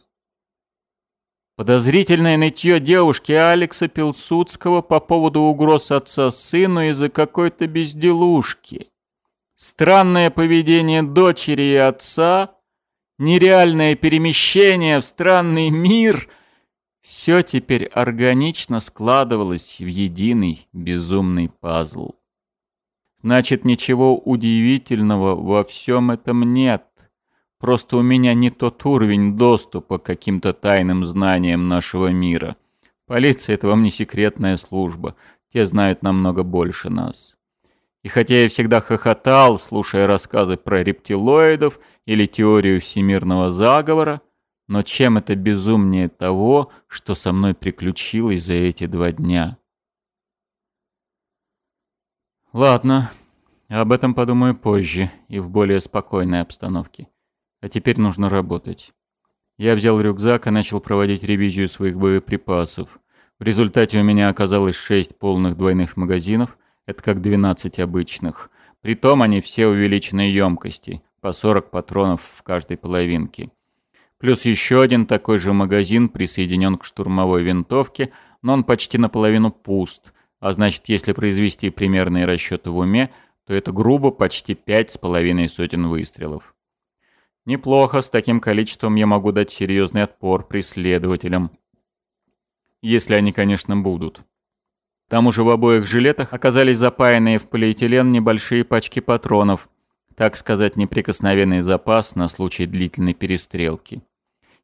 Подозрительное нытье девушки Алекса Пилсудского по поводу угроз отца сыну из-за какой-то безделушки. Странное поведение дочери и отца, нереальное перемещение в странный мир — все теперь органично складывалось в единый безумный пазл. Значит, ничего удивительного во всем этом нет. Просто у меня не тот уровень доступа к каким-то тайным знаниям нашего мира. Полиция — это вам не секретная служба. Те знают намного больше нас. И хотя я всегда хохотал, слушая рассказы про рептилоидов или теорию всемирного заговора, но чем это безумнее того, что со мной приключилось за эти два дня? Ладно, об этом подумаю позже и в более спокойной обстановке. А теперь нужно работать. Я взял рюкзак и начал проводить ревизию своих боеприпасов. В результате у меня оказалось 6 полных двойных магазинов, это как 12 обычных. Притом они все увеличенной емкости, по 40 патронов в каждой половинке. Плюс еще один такой же магазин присоединен к штурмовой винтовке, но он почти наполовину пуст, а значит, если произвести примерные расчеты в уме, то это грубо почти пять с половиной сотен выстрелов. Неплохо, с таким количеством я могу дать серьезный отпор преследователям. Если они, конечно, будут. К тому же в обоих жилетах оказались запаянные в полиэтилен небольшие пачки патронов, так сказать, неприкосновенный запас на случай длительной перестрелки.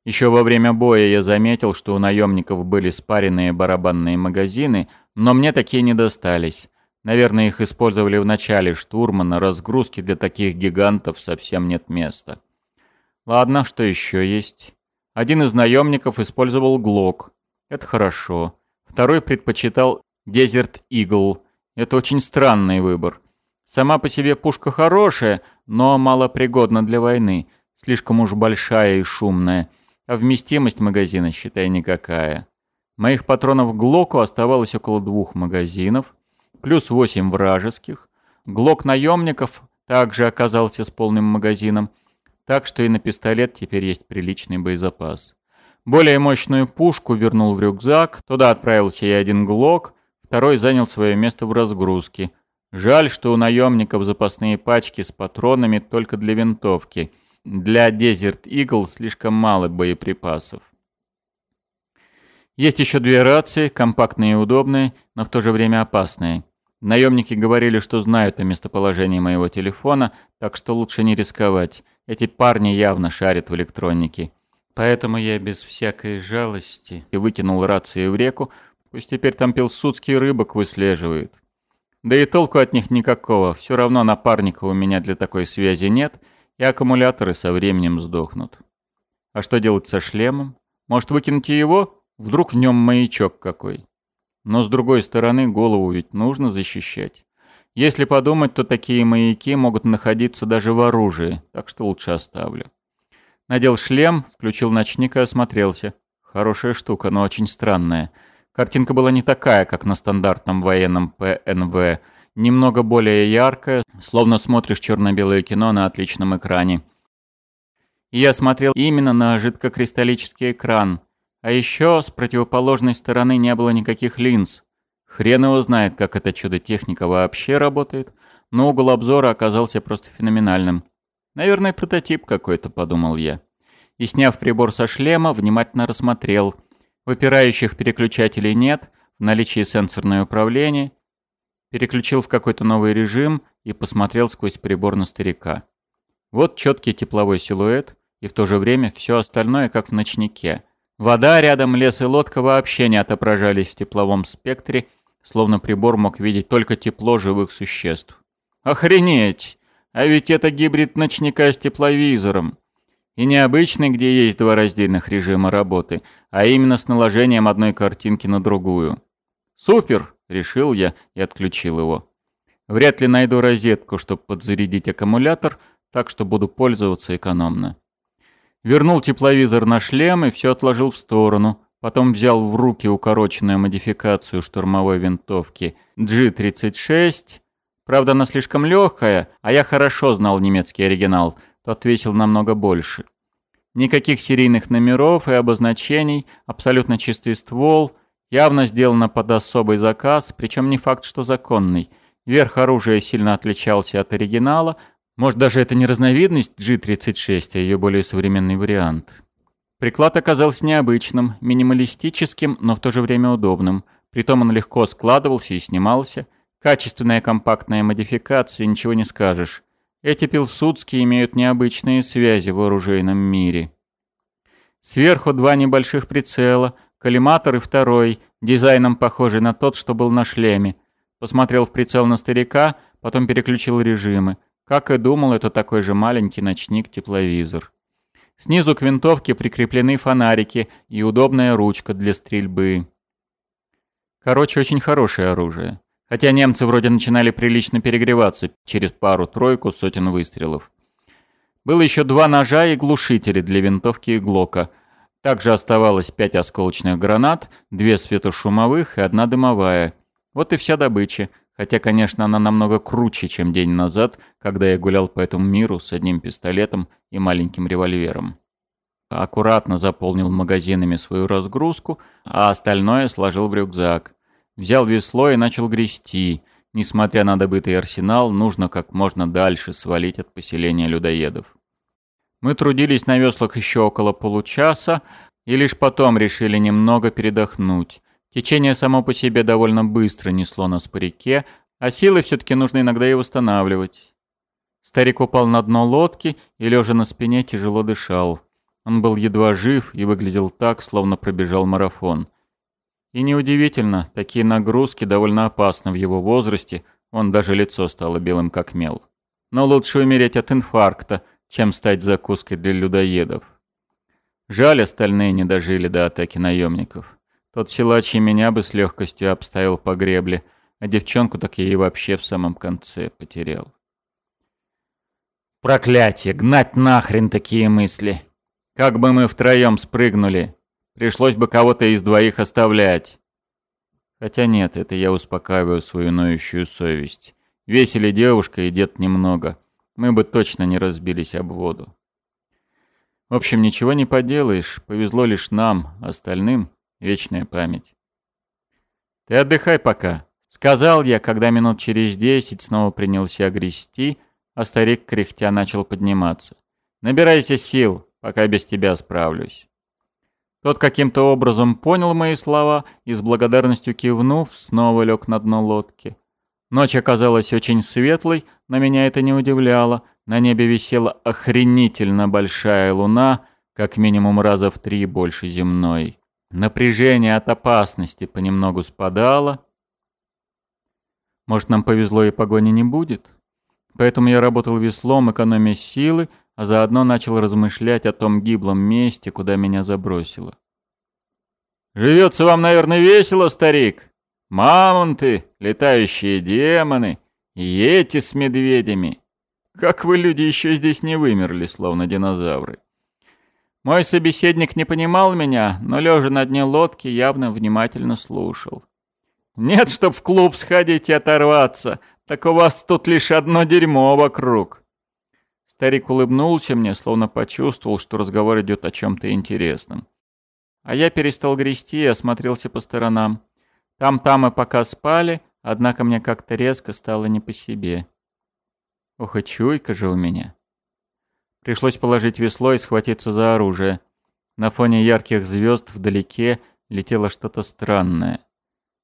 Еще во время боя я заметил, что у наемников были спаренные барабанные магазины, но мне такие не достались. Наверное, их использовали в начале штурма, на разгрузке для таких гигантов совсем нет места. Ладно, что еще есть? Один из наемников использовал ГЛОК. Это хорошо. Второй предпочитал Desert Eagle. Это очень странный выбор. Сама по себе пушка хорошая, но малопригодна для войны. Слишком уж большая и шумная. А вместимость магазина, считай, никакая. Моих патронов Глоку оставалось около двух магазинов, плюс восемь вражеских. Глок наемников также оказался с полным магазином — так что и на пистолет теперь есть приличный боезапас. Более мощную пушку вернул в рюкзак, туда отправился и один глок, второй занял свое место в разгрузке. Жаль, что у наемников запасные пачки с патронами только для винтовки. Для Desert Eagle слишком мало боеприпасов. Есть еще две рации, компактные и удобные, но в то же время опасные. Наемники говорили, что знают о местоположении моего телефона, так что лучше не рисковать. Эти парни явно шарят в электронике. Поэтому я без всякой жалости и выкинул рации в реку, пусть теперь там пилсудский рыбок выслеживает. Да и толку от них никакого, все равно напарника у меня для такой связи нет, и аккумуляторы со временем сдохнут. А что делать со шлемом? Может выкинуть его? Вдруг в нем маячок какой? Но с другой стороны, голову ведь нужно защищать. Если подумать, то такие маяки могут находиться даже в оружии, так что лучше оставлю. Надел шлем, включил ночник и осмотрелся. Хорошая штука, но очень странная. Картинка была не такая, как на стандартном военном ПНВ. Немного более яркая, словно смотришь черно-белое кино на отличном экране. И я смотрел именно на жидкокристаллический экран, а еще с противоположной стороны не было никаких линз. Хрен его знает, как эта чудо-техника вообще работает, но угол обзора оказался просто феноменальным. Наверное, прототип какой-то, подумал я. И сняв прибор со шлема, внимательно рассмотрел. Выпирающих переключателей нет, в наличии сенсорное управление. Переключил в какой-то новый режим и посмотрел сквозь прибор на старика. Вот четкий тепловой силуэт, и в то же время все остальное как в ночнике — Вода рядом, лес и лодка вообще не отображались в тепловом спектре, словно прибор мог видеть только тепло живых существ. Охренеть! А ведь это гибрид ночника с тепловизором. И необычный, где есть два раздельных режима работы, а именно с наложением одной картинки на другую. «Супер!» — решил я и отключил его. Вряд ли найду розетку, чтобы подзарядить аккумулятор, так что буду пользоваться экономно. Вернул тепловизор на шлем и все отложил в сторону. Потом взял в руки укороченную модификацию штурмовой винтовки G36. Правда, она слишком легкая, а я хорошо знал немецкий оригинал. Тот весил намного больше. Никаких серийных номеров и обозначений, абсолютно чистый ствол, явно сделано под особый заказ, причем не факт, что законный. Верх оружия сильно отличался от оригинала, может даже это не разновидность G36, а ее более современный вариант. Приклад оказался необычным, минималистическим, но в то же время удобным. Притом он легко складывался и снимался. Качественная компактная модификация, ничего не скажешь. Эти пилсудские имеют необычные связи в оружейном мире. Сверху два небольших прицела, коллиматор и второй, дизайном похожий на тот, что был на шлеме. Посмотрел в прицел на старика, потом переключил режимы. Как и думал, это такой же маленький ночник-тепловизор. Снизу к винтовке прикреплены фонарики и удобная ручка для стрельбы. Короче, очень хорошее оружие. Хотя немцы вроде начинали прилично перегреваться через пару-тройку сотен выстрелов. Было еще два ножа и глушители для винтовки и глока. Также оставалось пять осколочных гранат, две светошумовых и одна дымовая. Вот и вся добыча. Хотя, конечно, она намного круче, чем день назад, когда я гулял по этому миру с одним пистолетом и маленьким револьвером. Аккуратно заполнил магазинами свою разгрузку, а остальное сложил в рюкзак. Взял весло и начал грести. Несмотря на добытый арсенал, нужно как можно дальше свалить от поселения людоедов. Мы трудились на веслах еще около получаса, и лишь потом решили немного передохнуть. Течение само по себе довольно быстро несло нас по реке, а силы все-таки нужно иногда и восстанавливать. Старик упал на дно лодки и, лежа на спине, тяжело дышал. Он был едва жив и выглядел так, словно пробежал марафон. И неудивительно, такие нагрузки довольно опасны в его возрасте, он даже лицо стало белым как мел. Но лучше умереть от инфаркта, чем стать закуской для людоедов. Жаль, остальные не дожили до атаки наемников. Тот силач и меня бы с легкостью обставил по гребле, а девчонку так я и вообще в самом конце потерял. Проклятие, гнать нахрен такие мысли. Как бы мы втроем спрыгнули, Пришлось бы кого-то из двоих оставлять. Хотя нет, это я успокаиваю свою ноющую совесть. Весели девушка и дед немного. Мы бы точно не разбились об воду. В общем, ничего не поделаешь. Повезло лишь нам, остальным — вечная память. «Ты отдыхай пока», — сказал я, когда минут через десять снова принялся грести, а старик кряхтя начал подниматься. «Набирайся сил, пока без тебя справлюсь». Тот каким-то образом понял мои слова и с благодарностью кивнув, снова лег на дно лодки. Ночь оказалась очень светлой, но меня это не удивляло. На небе висела охренительно большая луна, как минимум раза в три больше земной. Напряжение от опасности понемногу спадало. Может, нам повезло и погони не будет? Поэтому я работал веслом, экономя силы, а заодно начал размышлять о том гиблом месте, куда меня забросило. «Живется вам, наверное, весело, старик? Мамонты, летающие демоны и эти с медведями. Как вы, люди, еще здесь не вымерли, словно динозавры?» Мой собеседник не понимал меня, но, лежа на дне лодки, явно внимательно слушал. «Нет, чтоб в клуб сходить и оторваться, так у вас тут лишь одно дерьмо вокруг». Старик улыбнулся мне, словно почувствовал, что разговор идет о чем-то интересном. А я перестал грести и осмотрелся по сторонам. Там-там мы пока спали, однако мне как-то резко стало не по себе. Ох и чуйка же у меня. Пришлось положить весло и схватиться за оружие. На фоне ярких звезд вдалеке летело что-то странное.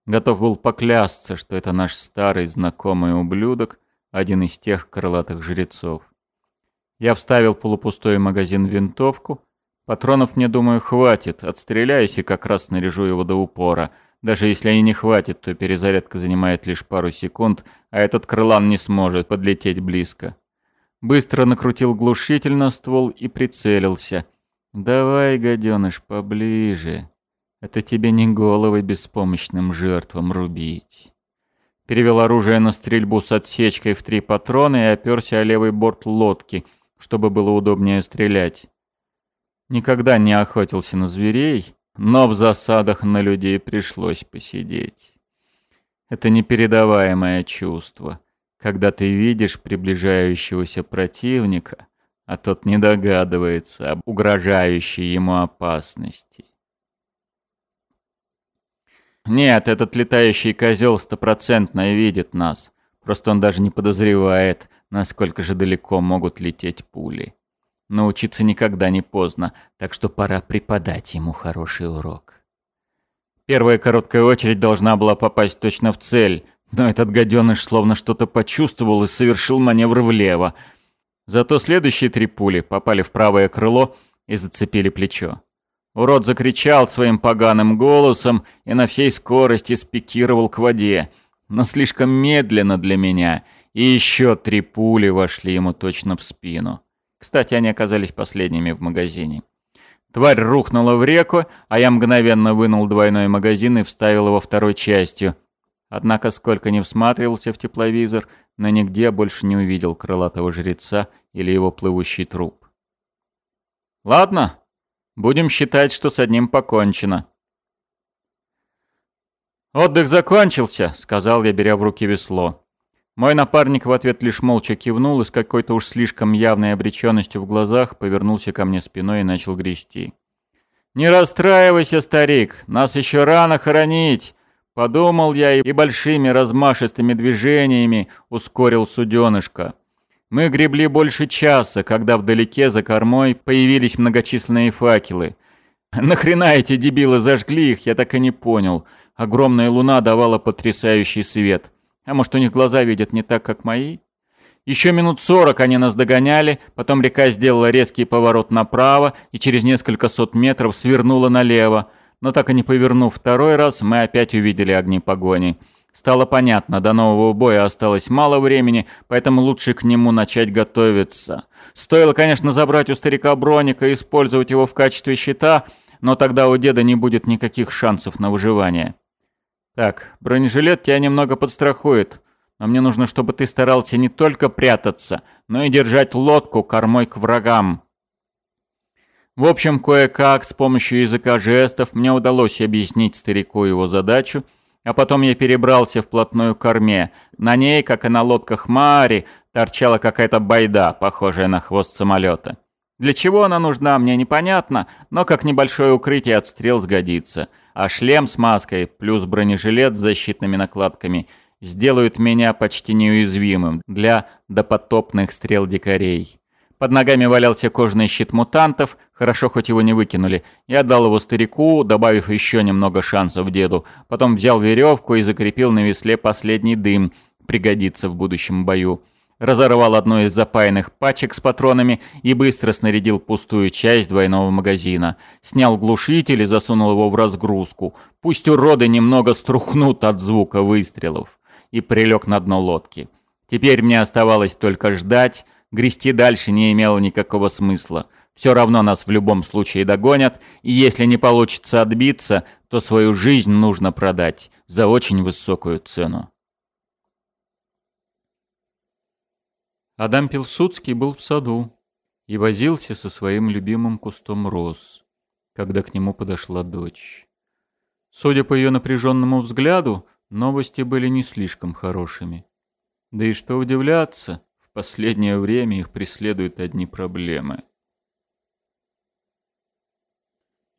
Готов был поклясться, что это наш старый знакомый ублюдок, один из тех крылатых жрецов. Я вставил полупустой магазин в винтовку. Патронов, мне, думаю, хватит. Отстреляюсь и как раз снаряжу его до упора. Даже если и не хватит, то перезарядка занимает лишь пару секунд, а этот крылан не сможет подлететь близко. Быстро накрутил глушитель на ствол и прицелился. «Давай, гаденыш, поближе. Это тебе не головы беспомощным жертвам рубить». Перевел оружие на стрельбу с отсечкой в три патрона и оперся о левый борт лодки — чтобы было удобнее стрелять. Никогда не охотился на зверей, но в засадах на людей пришлось посидеть. Это непередаваемое чувство, когда ты видишь приближающегося противника, а тот не догадывается об угрожающей ему опасности. Нет, этот летающий козел стопроцентно видит нас. Просто он даже не подозревает, насколько же далеко могут лететь пули. Научиться никогда не поздно, так что пора преподать ему хороший урок. Первая короткая очередь должна была попасть точно в цель, но этот гаденыш словно что-то почувствовал и совершил маневр влево. Зато следующие три пули попали в правое крыло и зацепили плечо. Урод закричал своим поганым голосом и на всей скорости спикировал к воде, но слишком медленно для меня, и еще три пули вошли ему точно в спину. Кстати, они оказались последними в магазине. Тварь рухнула в реку, а я мгновенно вынул двойной магазин и вставил его второй частью. Однако, сколько ни всматривался в тепловизор, но нигде больше не увидел крылатого жреца или его плывущий труп. «Ладно, будем считать, что с одним покончено». «Отдых закончился», — сказал я, беря в руки весло. Мой напарник в ответ лишь молча кивнул и с какой-то уж слишком явной обреченностью в глазах повернулся ко мне спиной и начал грести. «Не расстраивайся, старик, нас еще рано хоронить!» Подумал я и большими размашистыми движениями ускорил суденышко. Мы гребли больше часа, когда вдалеке за кормой появились многочисленные факелы. Нахрена эти дебилы зажгли их, я так и не понял. Огромная луна давала потрясающий свет. А может, у них глаза видят не так, как мои? Еще минут сорок они нас догоняли, потом река сделала резкий поворот направо и через несколько сот метров свернула налево. Но так и не повернув второй раз, мы опять увидели огни погони. Стало понятно, до нового боя осталось мало времени, поэтому лучше к нему начать готовиться. Стоило, конечно, забрать у старика Броника и использовать его в качестве щита, но тогда у деда не будет никаких шансов на выживание. Так, бронежилет тебя немного подстрахует, но мне нужно, чтобы ты старался не только прятаться, но и держать лодку кормой к врагам. В общем, кое-как, с помощью языка жестов, мне удалось объяснить старику его задачу, а потом я перебрался вплотную к корме. На ней, как и на лодках Мари, торчала какая-то байда, похожая на хвост самолета. Для чего она нужна, мне непонятно, но как небольшое укрытие от стрел сгодится — а шлем с маской плюс бронежилет с защитными накладками сделают меня почти неуязвимым для допотопных стрел дикарей. Под ногами валялся кожаный щит мутантов, хорошо хоть его не выкинули. Я отдал его старику, добавив еще немного шансов деду. Потом взял веревку и закрепил на весле последний дым, пригодится в будущем бою разорвал одну из запаянных пачек с патронами и быстро снарядил пустую часть двойного магазина. Снял глушитель и засунул его в разгрузку. Пусть уроды немного струхнут от звука выстрелов. И прилег на дно лодки. Теперь мне оставалось только ждать. Грести дальше не имело никакого смысла. Все равно нас в любом случае догонят, и если не получится отбиться, то свою жизнь нужно продать за очень высокую цену. Адам Пилсудский был в саду и возился со своим любимым кустом роз, когда к нему подошла дочь. Судя по ее напряженному взгляду, новости были не слишком хорошими. Да и что удивляться, в последнее время их преследуют одни проблемы.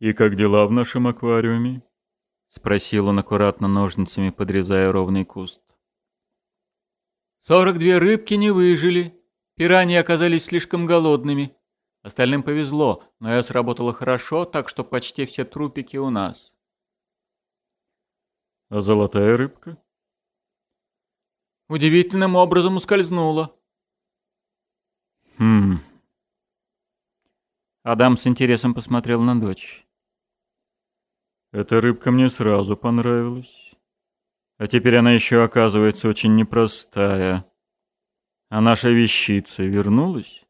«И как дела в нашем аквариуме?» — спросил он аккуратно ножницами, подрезая ровный куст. Сорок две рыбки не выжили. Пираньи оказались слишком голодными. Остальным повезло, но я сработала хорошо, так что почти все трупики у нас. А золотая рыбка? Удивительным образом ускользнула. Хм. Адам с интересом посмотрел на дочь. Эта рыбка мне сразу понравилась. А теперь она еще оказывается очень непростая. А наша вещица вернулась?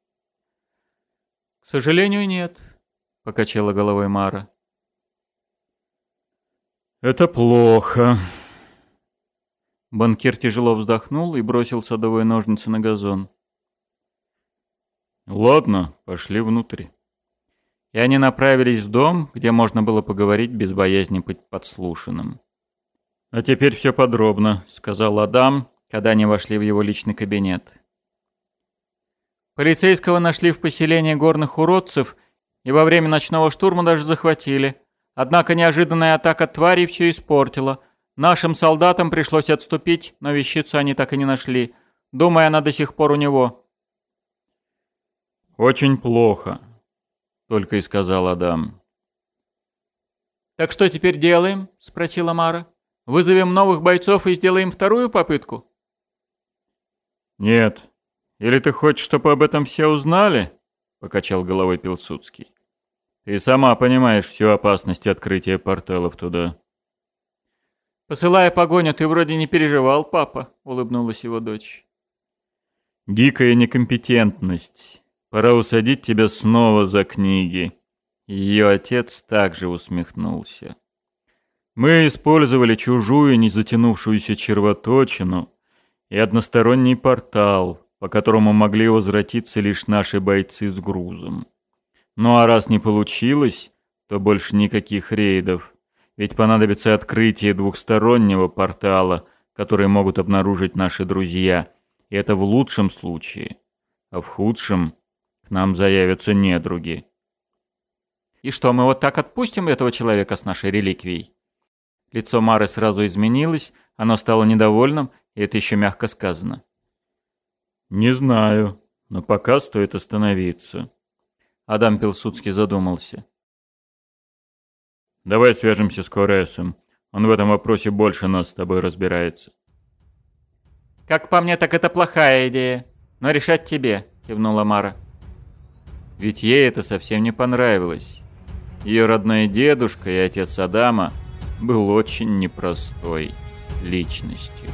К сожалению, нет, покачала головой Мара. Это плохо. Банкир тяжело вздохнул и бросил садовые ножницы на газон. Ладно, пошли внутрь. и они направились в дом, где можно было поговорить без боязни быть подслушанным. «А теперь все подробно», — сказал Адам, когда они вошли в его личный кабинет. Полицейского нашли в поселении горных уродцев и во время ночного штурма даже захватили. Однако неожиданная атака тварей все испортила. Нашим солдатам пришлось отступить, но вещицу они так и не нашли. Думаю, она до сих пор у него. «Очень плохо», — только и сказал Адам. «Так что теперь делаем?» — спросила Мара. «Вызовем новых бойцов и сделаем вторую попытку?» «Нет. Или ты хочешь, чтобы об этом все узнали?» — покачал головой Пилсудский. «Ты сама понимаешь всю опасность открытия порталов туда». «Посылая погоню, ты вроде не переживал, папа», — улыбнулась его дочь. «Дикая некомпетентность. Пора усадить тебя снова за книги». Ее отец также усмехнулся. «Мы использовали чужую, незатянувшуюся червоточину и односторонний портал, по которому могли возвратиться лишь наши бойцы с грузом. Ну а раз не получилось, то больше никаких рейдов. Ведь понадобится открытие двухстороннего портала, который могут обнаружить наши друзья. И это в лучшем случае. А в худшем к нам заявятся недруги. И что, мы вот так отпустим этого человека с нашей реликвией? Лицо Мары сразу изменилось, оно стало недовольным, и это еще мягко сказано. «Не знаю, но пока стоит остановиться». Адам Пилсудский задумался. Давай свяжемся с Коресом. Он в этом вопросе больше нас с тобой разбирается. Как по мне, так это плохая идея. Но решать тебе, кивнула Мара. Ведь ей это совсем не понравилось. Ее родной дедушка и отец Адама был очень непростой личностью.